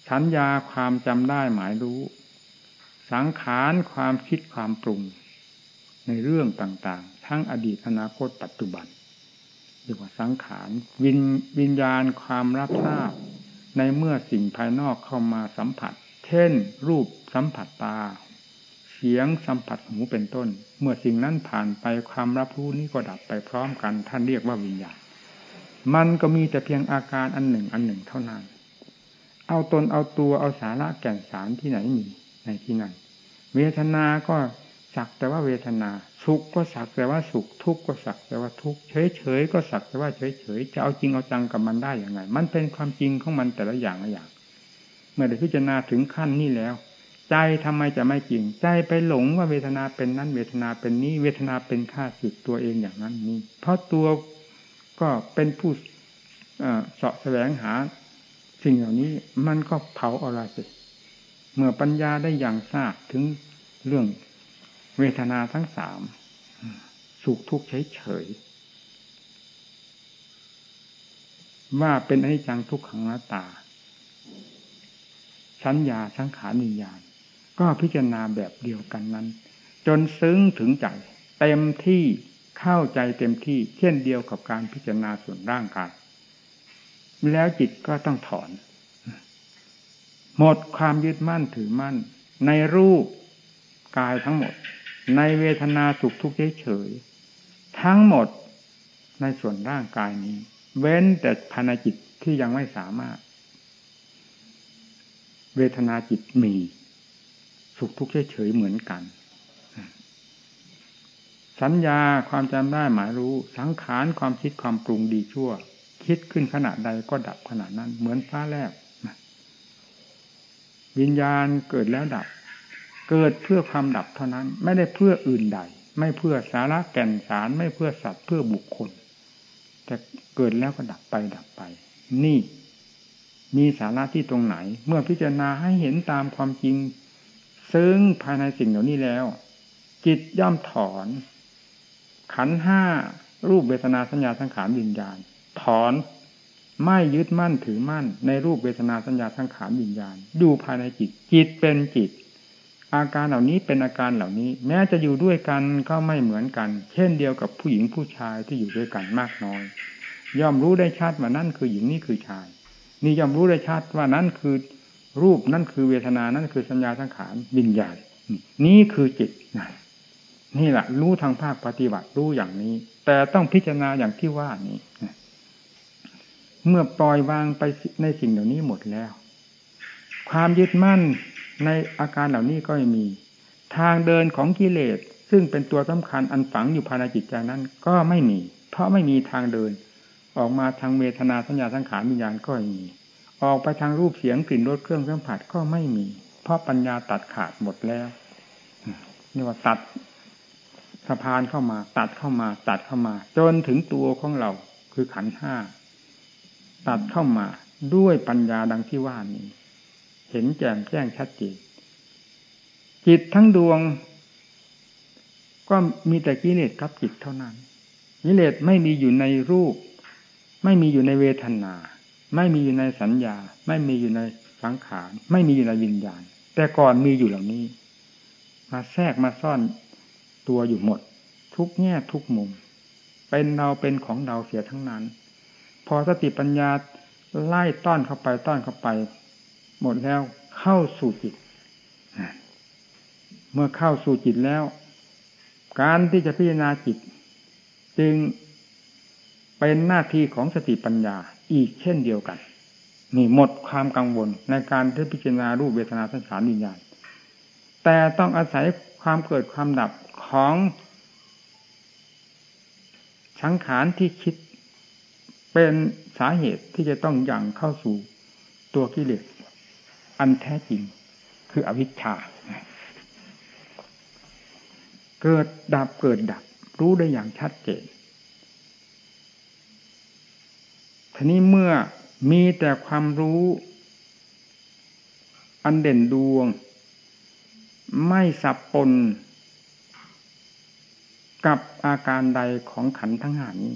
สัญญาความจำได้หมายรู้ สังขารความคิดความปรุง ในเรื่องต่างๆ ทั้งอดีตอนาคตปัจจุบันเรียกว่าสังขารวินวิญญาณความรับทราบ ในเมื่อสิ่งภายนอกเข้ามาสัมผัส เช่น รูปสัมผัสตา สียงสัมผัสหูเป็นต้น เมื่อสิ่งนั้นผ่านไปความรับรู้นี้ก็ดับไปพร้อมกัน ท่านเรียกว่าวิญญาณ มันก็มีแต่เพียงอาการอันหนึ่งอันหนึ่งเท่านั้น เอาตนเอาตัวเอาสาระแก่นสารที่ไหนมีในที่นั้น เวทนา ก็สักแต่ว่าเวทนา สุขก็สักแต่ว่าสุข ทุกข์ก็สักแต่ว่าทุกข์ เฉยเฉยก็สักแต่ว่าเฉยเฉยจะเอาจริงเอาจังกับมันได้อย่างไง มันเป็นความจริงของมันแต่ละอย่างละอย่าง เมื่อได้พิจารณาถึงขั้นนี้แล้ว ใจทำไมจะไม่จริง ใจไปหลงว่าเวทนาเป็นนั้นเวทนาเป็นนี้ เวทนาเป็นข้าศึกตัวเองอย่างนั้นนี้ เพราะตัวก็เป็นผู้เสาะแสวงหาสิ่งเหล่านี้มันก็เผาอะไรสิเมื่อปัญญาได้อย่างทราบถึงเรื่องเวทนาทั้งสามสุขทุกข์เฉยๆว่าเป็นอนิจจังทุกขังนาตา สัญญาสังขารนิยาน ก็พิจารณาแบบเดียวกันนั้น จนซึ้งถึงใจ เต็มที่เข้าใจเต็มที่เช่นเดียวกับการพิจารณาส่วนร่างกาย แล้วจิตก็ต้องถอน หมดความยึดมั่นถือมั่น ในรูปกายทั้งหมด ในเวทนาสุขทุกข์เฉยทั้งหมดในส่วนร่างกายนี้ เว้นแต่ภายในจิตที่ยังไม่สามารถ เวทนาจิตมี สุขทุกข์เฉยๆเหมือนกัน สัญญาความจำได้หมายรู้ สังขารความคิดความปรุงดีชั่ว คิดขึ้นขณะใดก็ดับขณะนั้น เหมือนฟ้าแลบวิญญาณเกิดแล้วดับ เกิดเพื่อความดับเท่านั้น ไม่ได้เพื่ออื่นใด ไม่เพื่อสาระแก่นสาร ไม่เพื่อสัตว์เพื่อบุคคล แต่เกิดแล้วก็ดับไปดับไป นี่มีสาระที่ตรงไหน เมื่อพิจารณาให้เห็นตามความจริง ซึ่งภายในสิ่งเหล่านี้แล้ว จิตย่อมถอน ขันห้ารูปเวทนาสัญญาสังขารวิญญาณ ถอนไม่ยึดมั่นถือมั่น ในรูปเวทนาสัญญาทั้งขานวิญญาณอยู่ภายในจิต จิตเป็นจิต อาการเหล่านี้เป็นอาการเหล่านี้ แม้จะอยู่ด้วยกันก็ไม่เหมือนกัน เช่นเดียวกับผู้หญิงผู้ชายที่อยู่ด้วยกันมากน้อย ย่อมรู้ได้ชัดว่านั่นคือหญิงนี่คือชาย นี่ย่อมรู้ได้ชัดว่านั่นคือ รูปนั่นคือเวทนานั่นคือสัญญาทั้งขานวิญญาณนี่คือจิตนี่แหละรู้ทางภาคปฏิบัติรู้อย่างนี้ แต่ต้องพิจารณาอย่างที่ว่านี้เมื่อปล่อยวางไปในสิ่งเหล่านี้หมดแล้ว ความยึดมั่นในอาการเหล่านี้ก็ไม่มี ทางเดินของกิเลสซึ่งเป็นตัวสำคัญอันฝังอยู่ภายในจิตใจนั้นก็ไม่มี เพราะไม่มีทางเดิน ออกมาทางเวทนาสัญญาสังขารวิญญาณก็ไม่มี ออกไปทางรูปเสียงกลิ่นรสเครื่องสัมผัสก็ไม่มี เพราะปัญญาตัดขาดหมดแล้วนี่ว่าตัดสะพานเข้ามา ตัดเข้ามา ตัดเข้ามา จนถึงตัวของเราคือขันห้าตัดเข้ามาด้วยปัญญาดังที่ว่านี้ เห็นแจ่มแจ้งชัดเจนจิตทั้งดวง ก็มีแต่กิเลสกับจิตเท่านั้นกิเลสไม่มีอยู่ในรูป ไม่มีอยู่ในเวทนา ไม่มีอยู่ในสัญญา ไม่มีอยู่ในสังขาร ไม่มีอยู่ในวิญญาณ แต่ก่อนมีอยู่เหล่านี้ มาแทรกมาซ่อนตัวอยู่หมด ทุกแง่ทุกมุม เป็นเราเป็นของเราเสียทั้งนั้น พอสติปัญญาไล่ต้อนเข้าไปต้อนเข้าไป หมดแล้วเข้าสู่จิต เมื่อเข้าสู่จิตแล้ว การที่จะพิจารณาจิต จึงเป็นหน้าที่ของสติปัญญา อีกเช่นเดียวกัน นี่หมดความกังวลในการที่พิจารณารูปเวทนาสังขารวิญญาณแต่ต้องอาศัยความเกิดความดับของสังขารที่คิดเป็นสาเหตุที่จะต้องยังเข้าสู่ตัวกิเลสอันแท้จริงคืออวิชชา เกิดดับเกิดดับรู้ได้อย่างชัดเจน ทีนี้เมื่อมีแต่ความรู้ อันเด่นดวง ไม่สับปน กับอาการใดของขันทั้งหานี้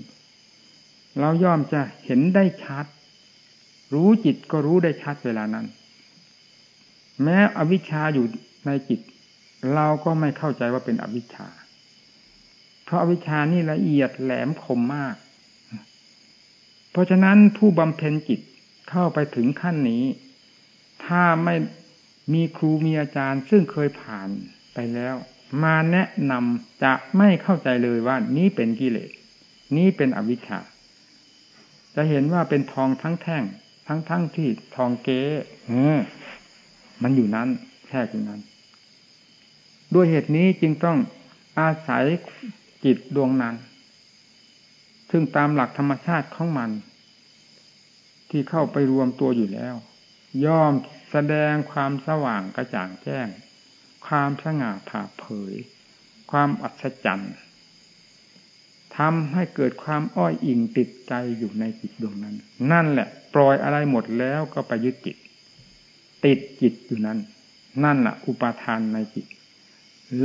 เราย่อมจะเห็นได้ชัด รู้จิตก็รู้ได้ชัดเวลานั้น แม้อวิชชาอยู่ในจิต เราก็ไม่เข้าใจว่าเป็นอวิชชา เพราะอวิชชานี่ละเอียดแหลมคมมาก เพราะฉะนั้นผู้บำเพ็ญจิตเข้าไปถึงขั้นนี้ ถ้าไม่มีครูมีอาจารย์ ซึ่งเคยผ่านไปแล้ว มาแนะนำจะไม่เข้าใจเลยว่านี้เป็นกิเลสนี้เป็นอวิชชา จะเห็นว่าเป็นทองทั้งแท่ง ทั้งทั้งที่ทองเก๊เออมันอยู่นั้นแค่อยู่นั้น ด้วยเหตุนี้จึงต้องอาศัยจิตดวงนั้น ซึ่งตามหลักธรรมชาติของมัน ที่เข้าไปรวมตัวอยู่แล้ว ย่อมแสดงความสว่างกระจ่างแจ้ง ความสง่าผ่าเผย ความอัศจรรย์ทำให้เกิดความอ้อยอิงติดใจอยู่ในจิตดวงนั้น นั่นแหละ ปล่อยอะไรหมดแล้วก็ไปยึดจิต ติดจิตอยู่นั้น นั่นแหละอุปาทานในจิต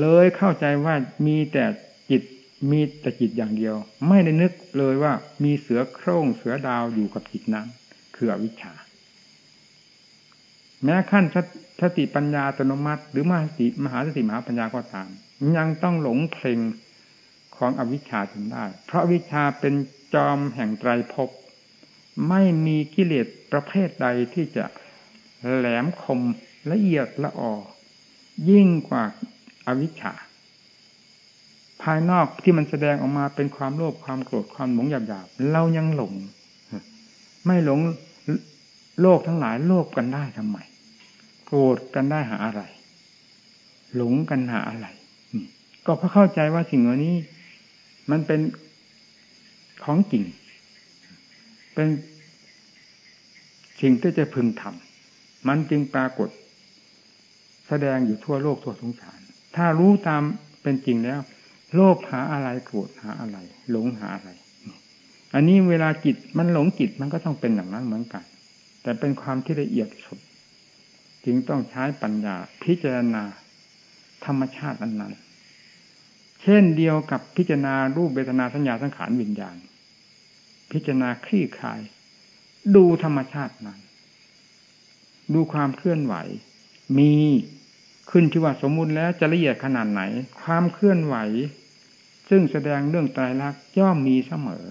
เลยเข้าใจว่ามีแต่จิต มีแต่จิตอย่างเดียว ไม่ได้นึกเลยว่ามีเสือโคร่งเสือดาวอยู่กับจิตนั้น คืออวิชชา แม้ขั้นสติปัญญาอัตโนมัติ หรือมหาสติมหาสติมหาปัญญาก็ตามยังต้องหลงเพลงของอวิชชาถึงได้ เพราะวิชาเป็นจอมแห่งไตรภพไม่มีกิเลสประเภทใดที่จะแหลมคมละเอียดละออยิ่งกว่าอวิชชา ภายนอกที่มันแสดงออกมาเป็นความโลภความโกรธความหลงหยาบๆเรายังหลง ไม่หลงโลกทั้งหลายโลภกันได้ทำไมโกรธกันได้หาอะไร หลงกันหาอะไรก็เพราะเข้าใจว่าสิ่งเหล่านี้ มันเป็นของจริง เป็นสิ่งที่จะพึงทำมันจึงปรากฏ แสดงอยู่ทั่วโลกทั่วสงสาร ถ้ารู้ตามเป็นจริงแล้ว โลภหาอะไรโกรธหาอะไร หลงหาอะไร อันนี้เวลาจิตมันหลงจิตมันก็ต้องเป็นอย่างนั้นเหมือนกัน แต่เป็นความที่ละเอียดสุด จึงต้องใช้ปัญญา พิจารณา ธรรมชาติอันนั้น เช่นเดียวกับพิจารณารูปเบตนาสัญญาสังขารวิญญาณ พิจารณาคลี่คลาย ดูธรรมชาตินั้น ดูความเคลื่อนไหว มีขึ้นที่ว่าสมมุติแล้วจะละเอียดขนาดไหน ความเคลื่อนไหว ซึ่งแสดงเรื่องตายรักษณ์ย่อมมีเสมอ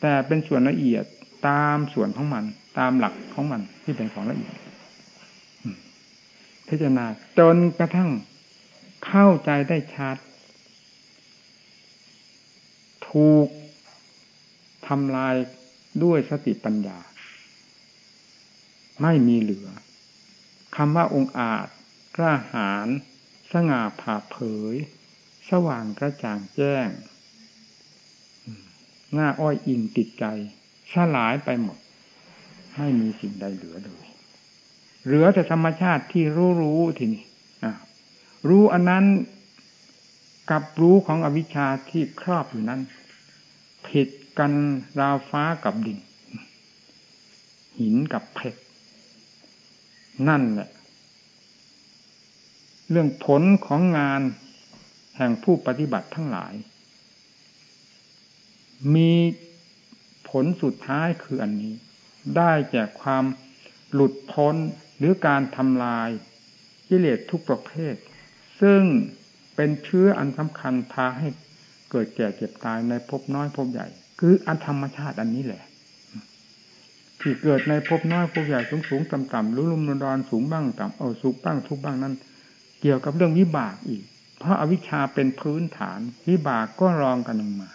แต่เป็นส่วนละเอียดตามส่วนของมัน ตามหลักของมันที่เป็นของละเอียดพิจารณาจนกระทั่งเข้าใจได้ชัดถูกทำลายด้วยสติปัญญา ไม่มีเหลือคำว่าองค์อาจกล้าหาญสง่าผ่าเผย สว่างกระจ่างแจ้ง หน้าอ้อยอิงติดใจสลายไปหมด ไม่มีสิ่งใดเหลือเลยเหลือแต่ธรรมชาติที่รู้รู้ทีนี้รู้อันนั้นกับรู้ของอวิชชาที่ครอบอยู่นั้น ผิดกันราวฟ้ากับดิน หินกับเพชรนั่นแหละ เรื่องผลของงาน แห่งผู้ปฏิบัติทั้งหลาย มีผลสุดท้ายคืออันนี้ ได้แก่ความหลุดพ้นหรือการทำลายกิเลสทุกประเภท ซึ่งเป็นเชื้ออันสำคัญพาให้เกิดแก่เจ็บตายในภพน้อยภพใหญ่ คืออันธรรมชาติอันนี้แหละ ที่เกิดในภพน้อยภพใหญ่สูงสูงต่ำต่ำรุ่มรุนดอนสูงบ้างต่ำเอาสูงบ้างทุกบ้างนั้น เกี่ยวกับเรื่องวิบากอีก เพราะอาวิชชาเป็นพื้นฐานวิบากก็รองกันลงมา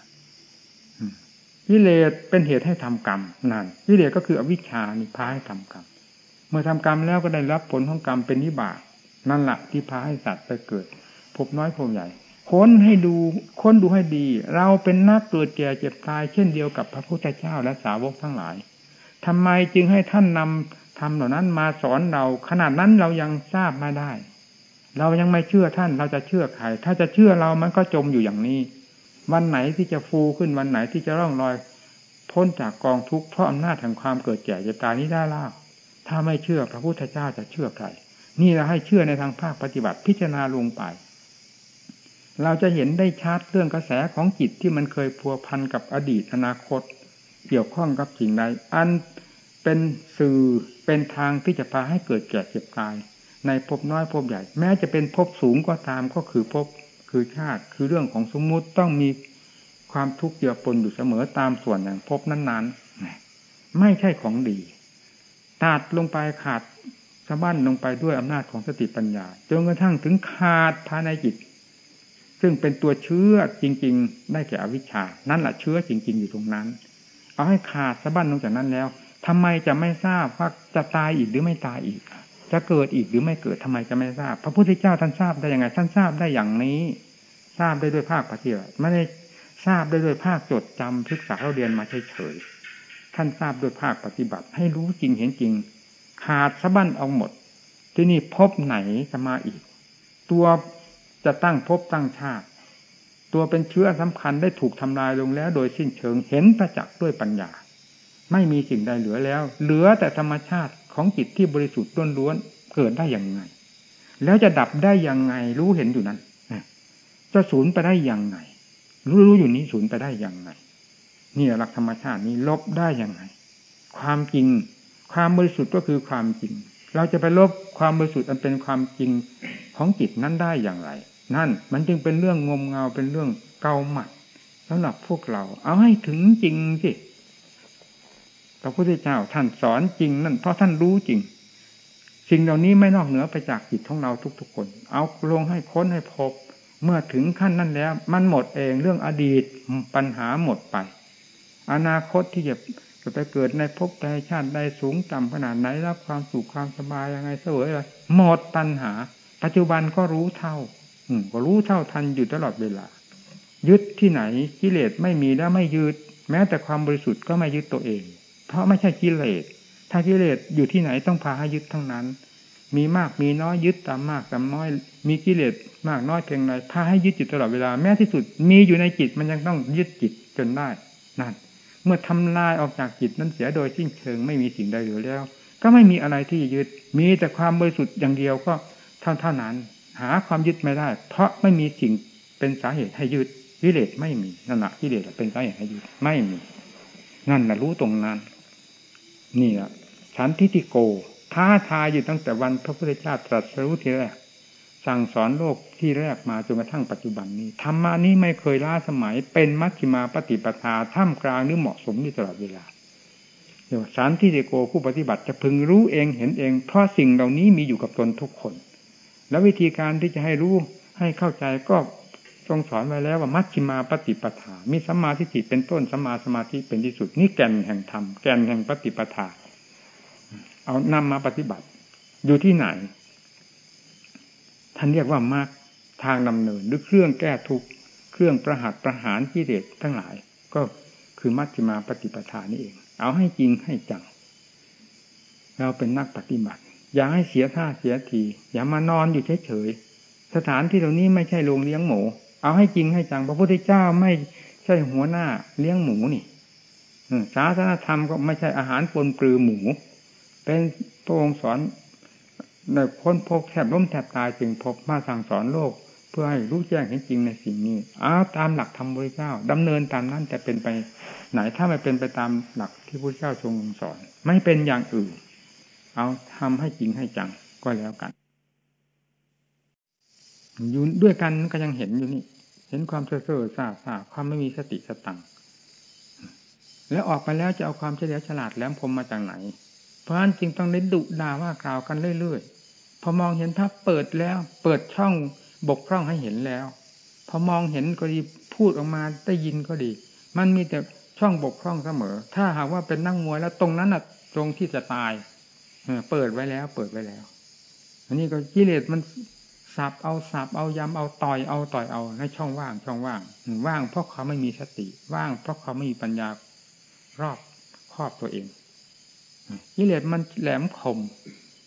วิเลศเป็นเหตุให้ทำกรรมนั่นวิเลศก็คืออวิชชานี่พาให้ทำกรรมเมื่อทำกรรมแล้วก็ได้รับผลของกรรมเป็นวิบาก นั่นแหละที่พาให้สัตว์ไปเกิด พบน้อยพบใหญ่ ค้นให้ดูค้นดูให้ดี เราเป็นนักเกิดแก่เจ็บตายเช่นเดียวกับพระพุทธเจ้าและสาวกทั้งหลายทำไมจึงให้ท่านนำทำเหล่านั้นมาสอนเรา ขนาดนั้นเรายังทราบไม่ได้ เรายังไม่เชื่อท่านเราจะเชื่อใครถ้าจะเชื่อเรามันก็จมอยู่อย่างนี้ วันไหนที่จะฟูขึ้นวันไหนที่จะร่องรอย พ้นจากกองทุกข์เพราะอำนาจแห่งความเกิดแก่เจ็บตายนี้ได้ล่าถ้าไม่เชื่อพระพุทธเจ้าจะเชื่อใครนี่เราให้เชื่อในทางภาคปฏิบัติพิจารณาลงไป เราจะเห็นได้ชัดเรื่องกระแสของจิตที่มันเคยพัวพันกับอดีตอนาคต เกี่ยวข้องกับสิ่งใด อันเป็นสื่อเป็นทางที่จะพาให้เกิดแก่เจ็บตาย ในภพน้อยภพใหญ่ แม้จะเป็นภพสูงก็ตามก็คือภพคือชาติ คือเรื่องของสมมุติต้องมีความทุกข์เกี่ยวปนอยู่เสมอตามส่วนอย่างภพนั้นๆ ไม่ใช่ของดีตัดลงไปขาดสะบั้นลงไปด้วยอำนาจของสติปัญญาจนกระทั่งถึงขาดภายในจิต ซึ่งเป็นตัวเชื้อจริง ๆ ได้แก่อวิชชา นั่นแหละเชื้อจริง ๆ อยู่ตรงนั้น เอาให้ขาดสะบั้นลงจากนั้นแล้วทำไมจะไม่ทราบว่าจะตายอีกหรือไม่ตายอีก จะเกิดอีกหรือไม่เกิดทำไมจะไม่ทราบ พระพุทธเจ้าท่านทราบได้ยังไง ท่านทราบได้อย่างนี้ ทราบได้ด้วยภาคปฏิบัติไม่ได้ทราบได้ด้วยภาคจดจำศึกษาเราเรียนมาเฉยๆท่านทราบด้วยภาคปฏิบัติ ให้รู้จริงเห็นจริง ขาดสะบั้นเอาหมด ที่นี่พบไหนจะมาอีก ตัวจะตั้งพบตั้งชาติ ตัวเป็นเชื้อสำคัญได้ถูกทำลายลงแล้ว โดยสิ้นเชิงเห็นประจักษ์ด้วยปัญญา ไม่มีสิ่งใดเหลือแล้ว เหลือแต่ธรรมชาติของจิตที่บริสุทธิ์ล้วนๆเกิดได้อย่างไง แล้วจะดับได้ยังไง รู้เห็นอยู่นั้นจะสูญไปได้ยังไง รู้รู้อยู่นี้สูญไปได้ยังไงนี่หลักธรรมชาตินี้ลบได้ยังไง ความจริง ความบริสุทธิ์ก็คือความจริง เราจะไปลบความบริสุทธิ์อันเป็นความจริงของจิตนั้นได้อย่างไร นั่นมันจึงเป็นเรื่องงมเงาเป็นเรื่องเกาหมัดสำหรับพวกเรา เอาให้ถึงจริงสิ พระพุทธเจ้าท่านสอนจริงนั่นเพราะท่านรู้จริง สิ่งเหล่านี้ไม่นอกเหนือไปจากจิตของเราทุกๆคน เอาลงให้ค้นให้พบ เมื่อถึงขั้นนั้นแล้ว มันหมดเองเรื่องอดีตปัญหาหมดไป อนาคตที่จะจะไปเกิดในภพใดชาติใดสูงต่ำขนาดไหนรับความสุขความสบายยังไงเสวยอะไรหมดปัญหา ปัจจุบันก็รู้เท่าก็รู้เท่าทันอยู่ตลอดเวลา ยึดที่ไหนกิเลสไม่มีแล้วไม่ยึด แม้แต่ความบริสุทธิ์ก็ไม่ยึดตัวเอง เพราะไม่ใช่กิเลส ถ้ากิเลสอยู่ที่ไหนต้องพาให้ยึดทั้งนั้น มีมากมีน้อยยึดตามมากตามน้อย มีกิเลสมากน้อยเพียงไรพาให้ยึดจิตตลอดเวลาแม้ที่สุด มีอยู่ในจิตมันยังต้องยึดจิตจนได้นั่นเมื่อทำลายออกจากจิตนั้นเสียโดยสิ้นเชิงไม่มีสิ่งใดเหลือแล้ว ก็ไม่มีอะไรที่ยึด มีแต่ความบริสุทธิ์อย่างเดียวก็เท่าเท่านั้น หาความยึดไม่ได้ เพราะไม่มีสิ่งเป็นสาเหตุให้ยึดวิเลศไม่มีนั่นแหละวิเลศเป็นสาเหตุให้ยึดไม่มีนั่นแหละรู้ตรงนั้น นี่แหละฉันทิฏฐิโก ท้าทายอยู่ตั้งแต่วันพระพุทธเจ้าตรัสรู้ทีแรก สั่งสอนโลกที่แรกมาจนกระทั่งปัจจุบันนี้ธรรมานี้ไม่เคยล้าสมัย เป็นมัชฌิมาปฏิปทาท่ามกลางหรือเหมาะสมอยู่ตลอดเวลาเดี๋ยวสารที่เดโกผู้ปฏิบัติจะพึงรู้เองเห็นเอง เพราะสิ่งเหล่านี้มีอยู่กับตนทุกคน แล้ววิธีการที่จะให้รู้ให้เข้าใจก็ ทรงสอนไว้แล้วว่ามัชฌิมาปฏิปทา มีสัมมาทิฏฐิเป็นต้นสัมมาสมาธิเป็นที่สุด นี่แก่นแห่งธรรม แก่นแห่งปฏิปทา เอานำมาปฏิบัติ อยู่ที่ไหน ท่านเรียกว่ามรรคทางดำเนินหรือเครื่องแก้ทุกข์ เครื่องประหัตประหารกิเลสทั้งหลาย ก็คือมัชฌิมาปฏิปทานี่เอง เอาให้จริงให้จัง เราเป็นนักปฏิบัติ อย่าให้เสียท่าเสียที อย่ามานอนอยู่เฉยๆสถานที่เหล่านี้ไม่ใช่โรงเลี้ยงหมู เอาให้จริงให้จังพระพุทธเจ้าไม่ใช่หัวหน้าเลี้ยงหมูนี่ศาสนธรรมก็ไม่ใช่อาหารปนปลือหมู เป็นพระองค์สอนในค้นพบแทบล้มแทบตายจึงพบมาสั่งสอนโลก เพื่อให้รู้แจ้งเห็นจริงในสิ่งนี้เอาตามหลักธรรมพระเจ้าดำเนินตามนั้นแต่เป็นไปไหนถ้าไม่เป็นไปตามหลักที่พระเจ้าทรงสอน ไม่เป็นอย่างอื่น เอาทำให้จริงให้จังก็แล้วกัน อยู่ด้วยกันก็ยังเห็นอยู่นี่ เห็นความเสื่อเสือซาซาความไม่มีสติสตังแล้วออกไปแล้วจะเอาความเฉลียวฉลาดแหลมคมมาจากไหน เพราะฉะนั้นจึงต้องได้ดุด่าว่ากล่าวกันเรื่อยๆ พอมองเห็นภาเปิดแล้ว เปิดช่องบกพร่องให้เห็นแล้ว พอมองเห็นก็ดีพูดออกมาได้ยินก็ดี มันมีแต่ช่องบกพร่องเสมอ ถ้าหากว่าเป็นนั่งมวยแล้วตรงนั้นน่ะ ตรงที่จะตายเปิดไว้แล้ว เปิดไว้แล้ว อันนี้ก็กิเลสมัน สับเอาสับเอายำเอาต่อยเอาต่อยเอาในช่องว่าง ช่องว่าง ว่างเพราะเขาไม่มีสติ ว่างเพราะเขาไม่มีปัญญารอบครอบตัวเองกิเลสมันแหลมคม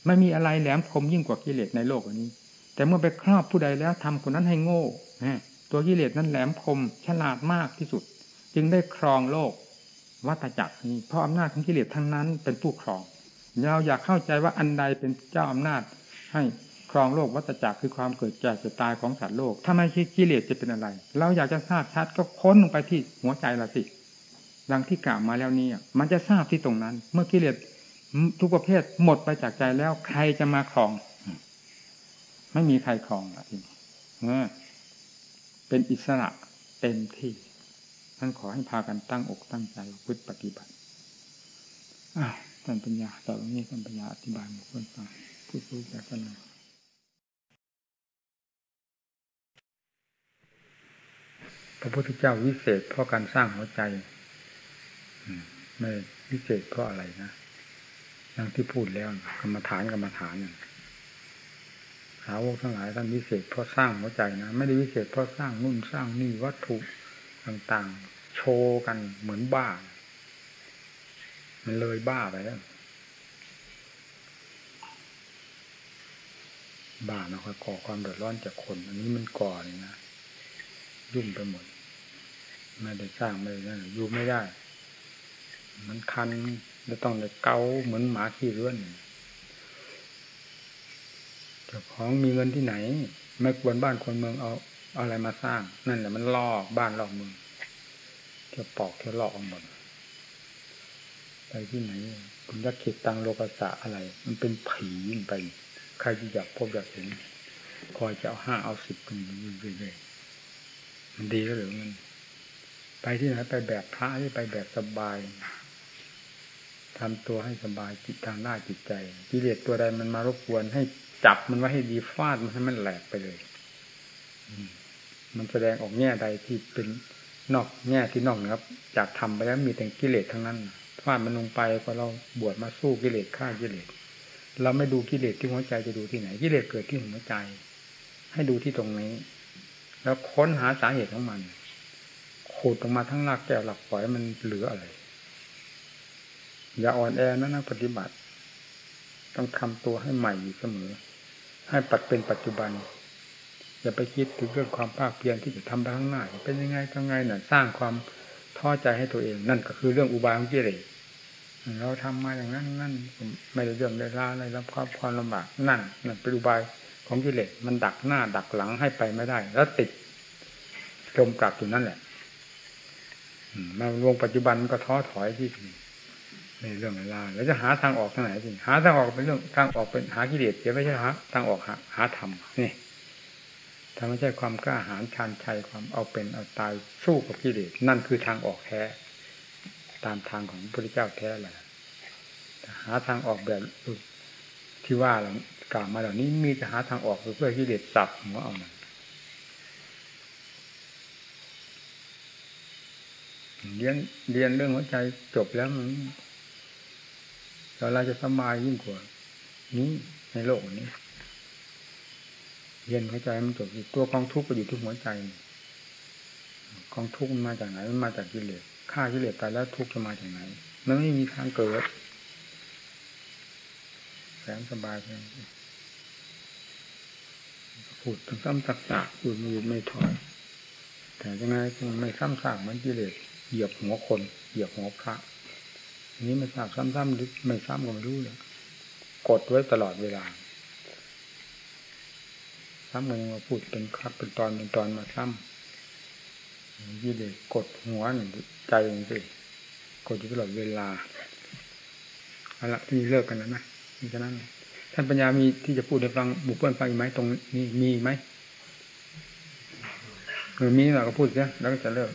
ไม่มีอะไรแหลมคมยิ่งกว่ากิเลสในโลกอันนี้ แต่เมื่อไปครอบผู้ใดแล้วทำคนนั้นให้โง่ตัวกิเลสนั้นแหลมคมฉลาดมากที่สุด จึงได้ครองโลกวัตจักรนี้เพราะอำนาจของกิเลสทั้งนั้นเป็นผู้ครอง เราอยากเข้าใจว่าอันใดเป็นเจ้าอำนาจให้ ครองโลกวัตจักรคือความเกิดแก่เจ็บตายของสัตว์โลกถ้าไม่ใช่กิเลสจะเป็นอะไร เราอยากจะทราบชัดก็ค้นลงไปที่หัวใจเราสิดังที่กล่าวมาแล้วนี้มันจะทราบที่ตรงนั้น เมื่อกิเลสทุกประเภทหมดไปจากใจแล้วใครจะมาครอง ไม่มีใครครองอะทีนี้เป็นอิสระเต็มที่ท่านขอให้พากันตั้งอกตั้งใจพึ่ปฏิบัติอ่าท่านปัญญาต่อไปนี้ท่านปัญญาอธิบายหมู่คนฟังผู้รู้แก่กันหน่อย พระพุทธเจ้าวิเศษเพราะการสร้างหัวใจไม่วิเศษเพราะอะไรนะอย่างที่พูดแล้วกรรมฐานกรรมฐานอย่างสาวกทั้งหลายท่านวิเศษเพราะสร้างหัวใจนะไม่ได้วิเศษเพราะสร้างนู่นสร้างนี่วัตถุต่างๆ โชว์กันเหมือนบ้า มันเลยบ้าไปแล้วบ้านะคอยก่อความเดือดร้อนจากคน อันนี้มันก่อเลยนะยุ่งไปหมด ไม่ได้สร้างไม่ได้อยู่ไม่ได้ มันคันจะต้องเลยเกาเหมือนหมาขี้เรื่อนเจ้าของมีเงินที่ไหนไม่ควรบ้านคนเมืองเอาเอาอะไรมาสร้าง นั่นแหละมันล่อบ้านล่อเมืองจะปอกจะล่อออกหมดไปที่ไหนคุณยักษ์เขตตังโลกสะอะไร มันเป็นผีไป ใครที่อยากพบอยากเห็นคอยจะเอาห้าเอาสิบกันเรื่อยๆมันดีก็หรือมัน ไปที่ไหนไปแบบพระที่ไปแบบสบายทำตัวให้สบายจิตทางหน้าจิตใจกิเลสตัวใดมันมารบกวนให้จับมันไว้ให้ดีฟาดมันให้มันแหลกไปเลยมันแสดงออกแง่ใดที่เป็นนอกแง่ที่นอกเหนือจากทำไปแล้วมีแต่กิเลสทั้งนั้นฟาดมันลงไปก็เราบวชมาสู้กิเลสฆ่ากิเลสเราไม่ดูกิเลสที่หัวใจจะดูที่ไหนกิเลสเกิดที่หัวใจ ให้ดูที่ตรงนี้ แล้วค้นหาสาเหตุของมัน ขูดออกมาทั้งหลักแก้วหลักปล่อยมันเหลืออะไร อย่าอ่อนแอนะนักปฏิบัติ ต้องทำตัวให้ใหม่อยู่เสมอ ให้ปัดเป็นปัจจุบัน อย่าไปคิดถึงเรื่องความภาคเพียรที่จะทำไปข้างหน้าเป็นยังไงทำไงน่ะ สร้างความท้อใจให้ตัวเอง นั่นก็คือเรื่องอุบายของกิเลสเราทำมาอย่างนั้นนั่นไม่ได้เรื่องได้ลาอะไรรับความความลำบากนั่นนั่นเป็นอุบายของกิเลสมันดักหน้าดักหลังให้ไปไม่ได้ แล้วติดจมกลับอยู่นั่นแหละ มาลงปัจจุบันก็ท้อถอยที่ในเรื่องเวลาแล้วจะหาทางออกทางไหนสิหาทางออกเป็นเรื่องทางออกเป็นหากิเลสจะไม่ใช่หาทางออกหาหาธรรมนี่ถ้าไม่ใช่ความกล้าหาญชันชัยความเอาเป็นเอาตายสู้กับกิเลสนั่นคือทางออกแท้ ตามทางของพระพุทธเจ้าแท้แหละหาทางออกแบบที่ว่าเรากล่าวมาเหล่านี้มีจะหาทางออกเพื่อกิเลสสับหัวเอานะ เรียนเรียนเรื่องหัวใจจบแล้วมันเราจะสบายยิ่งกว่านี้ในโลกนี้ เรียนเข้าใจมันจบตัวกองทุกข์ก็อยู่ที่หัวใจกองทุกข์มันมาจากไหนมันมาจากกิเลสฆ่ากิเลสไปแล้วทุกข์จะมาจากไหนมันไม่มีทางเกิดแสนสบายเพียงพูดถึงซ้ำซักซากพูดไม่หยุดไม่ถอย แต่ยังไงมันไม่ซ้ำซากมันกิเลส เหยียบหัวคน เหยียบหัวพระนี้ไม่ทราบซ้ำๆหรือไม่ซ้ำก็ไม่รู้เลยกดไว้ตลอดเวลาซ้ำกันยังมาพูดเป็นครับเป็นตอนเป็นตอนมาซ้ำยี่เด็กกดหัวหนึ่งใจเองสิกดอยู่ตลอดเวลาเอาละที่เลิกกันแล้วนะที่นั้น ท่านปัญญามีที่จะพูดให้ฟังบุคคลฟังอีกไหมตรงนี้มีไหมเออมีเราก็พูดเสียแล้วก็จะเลิก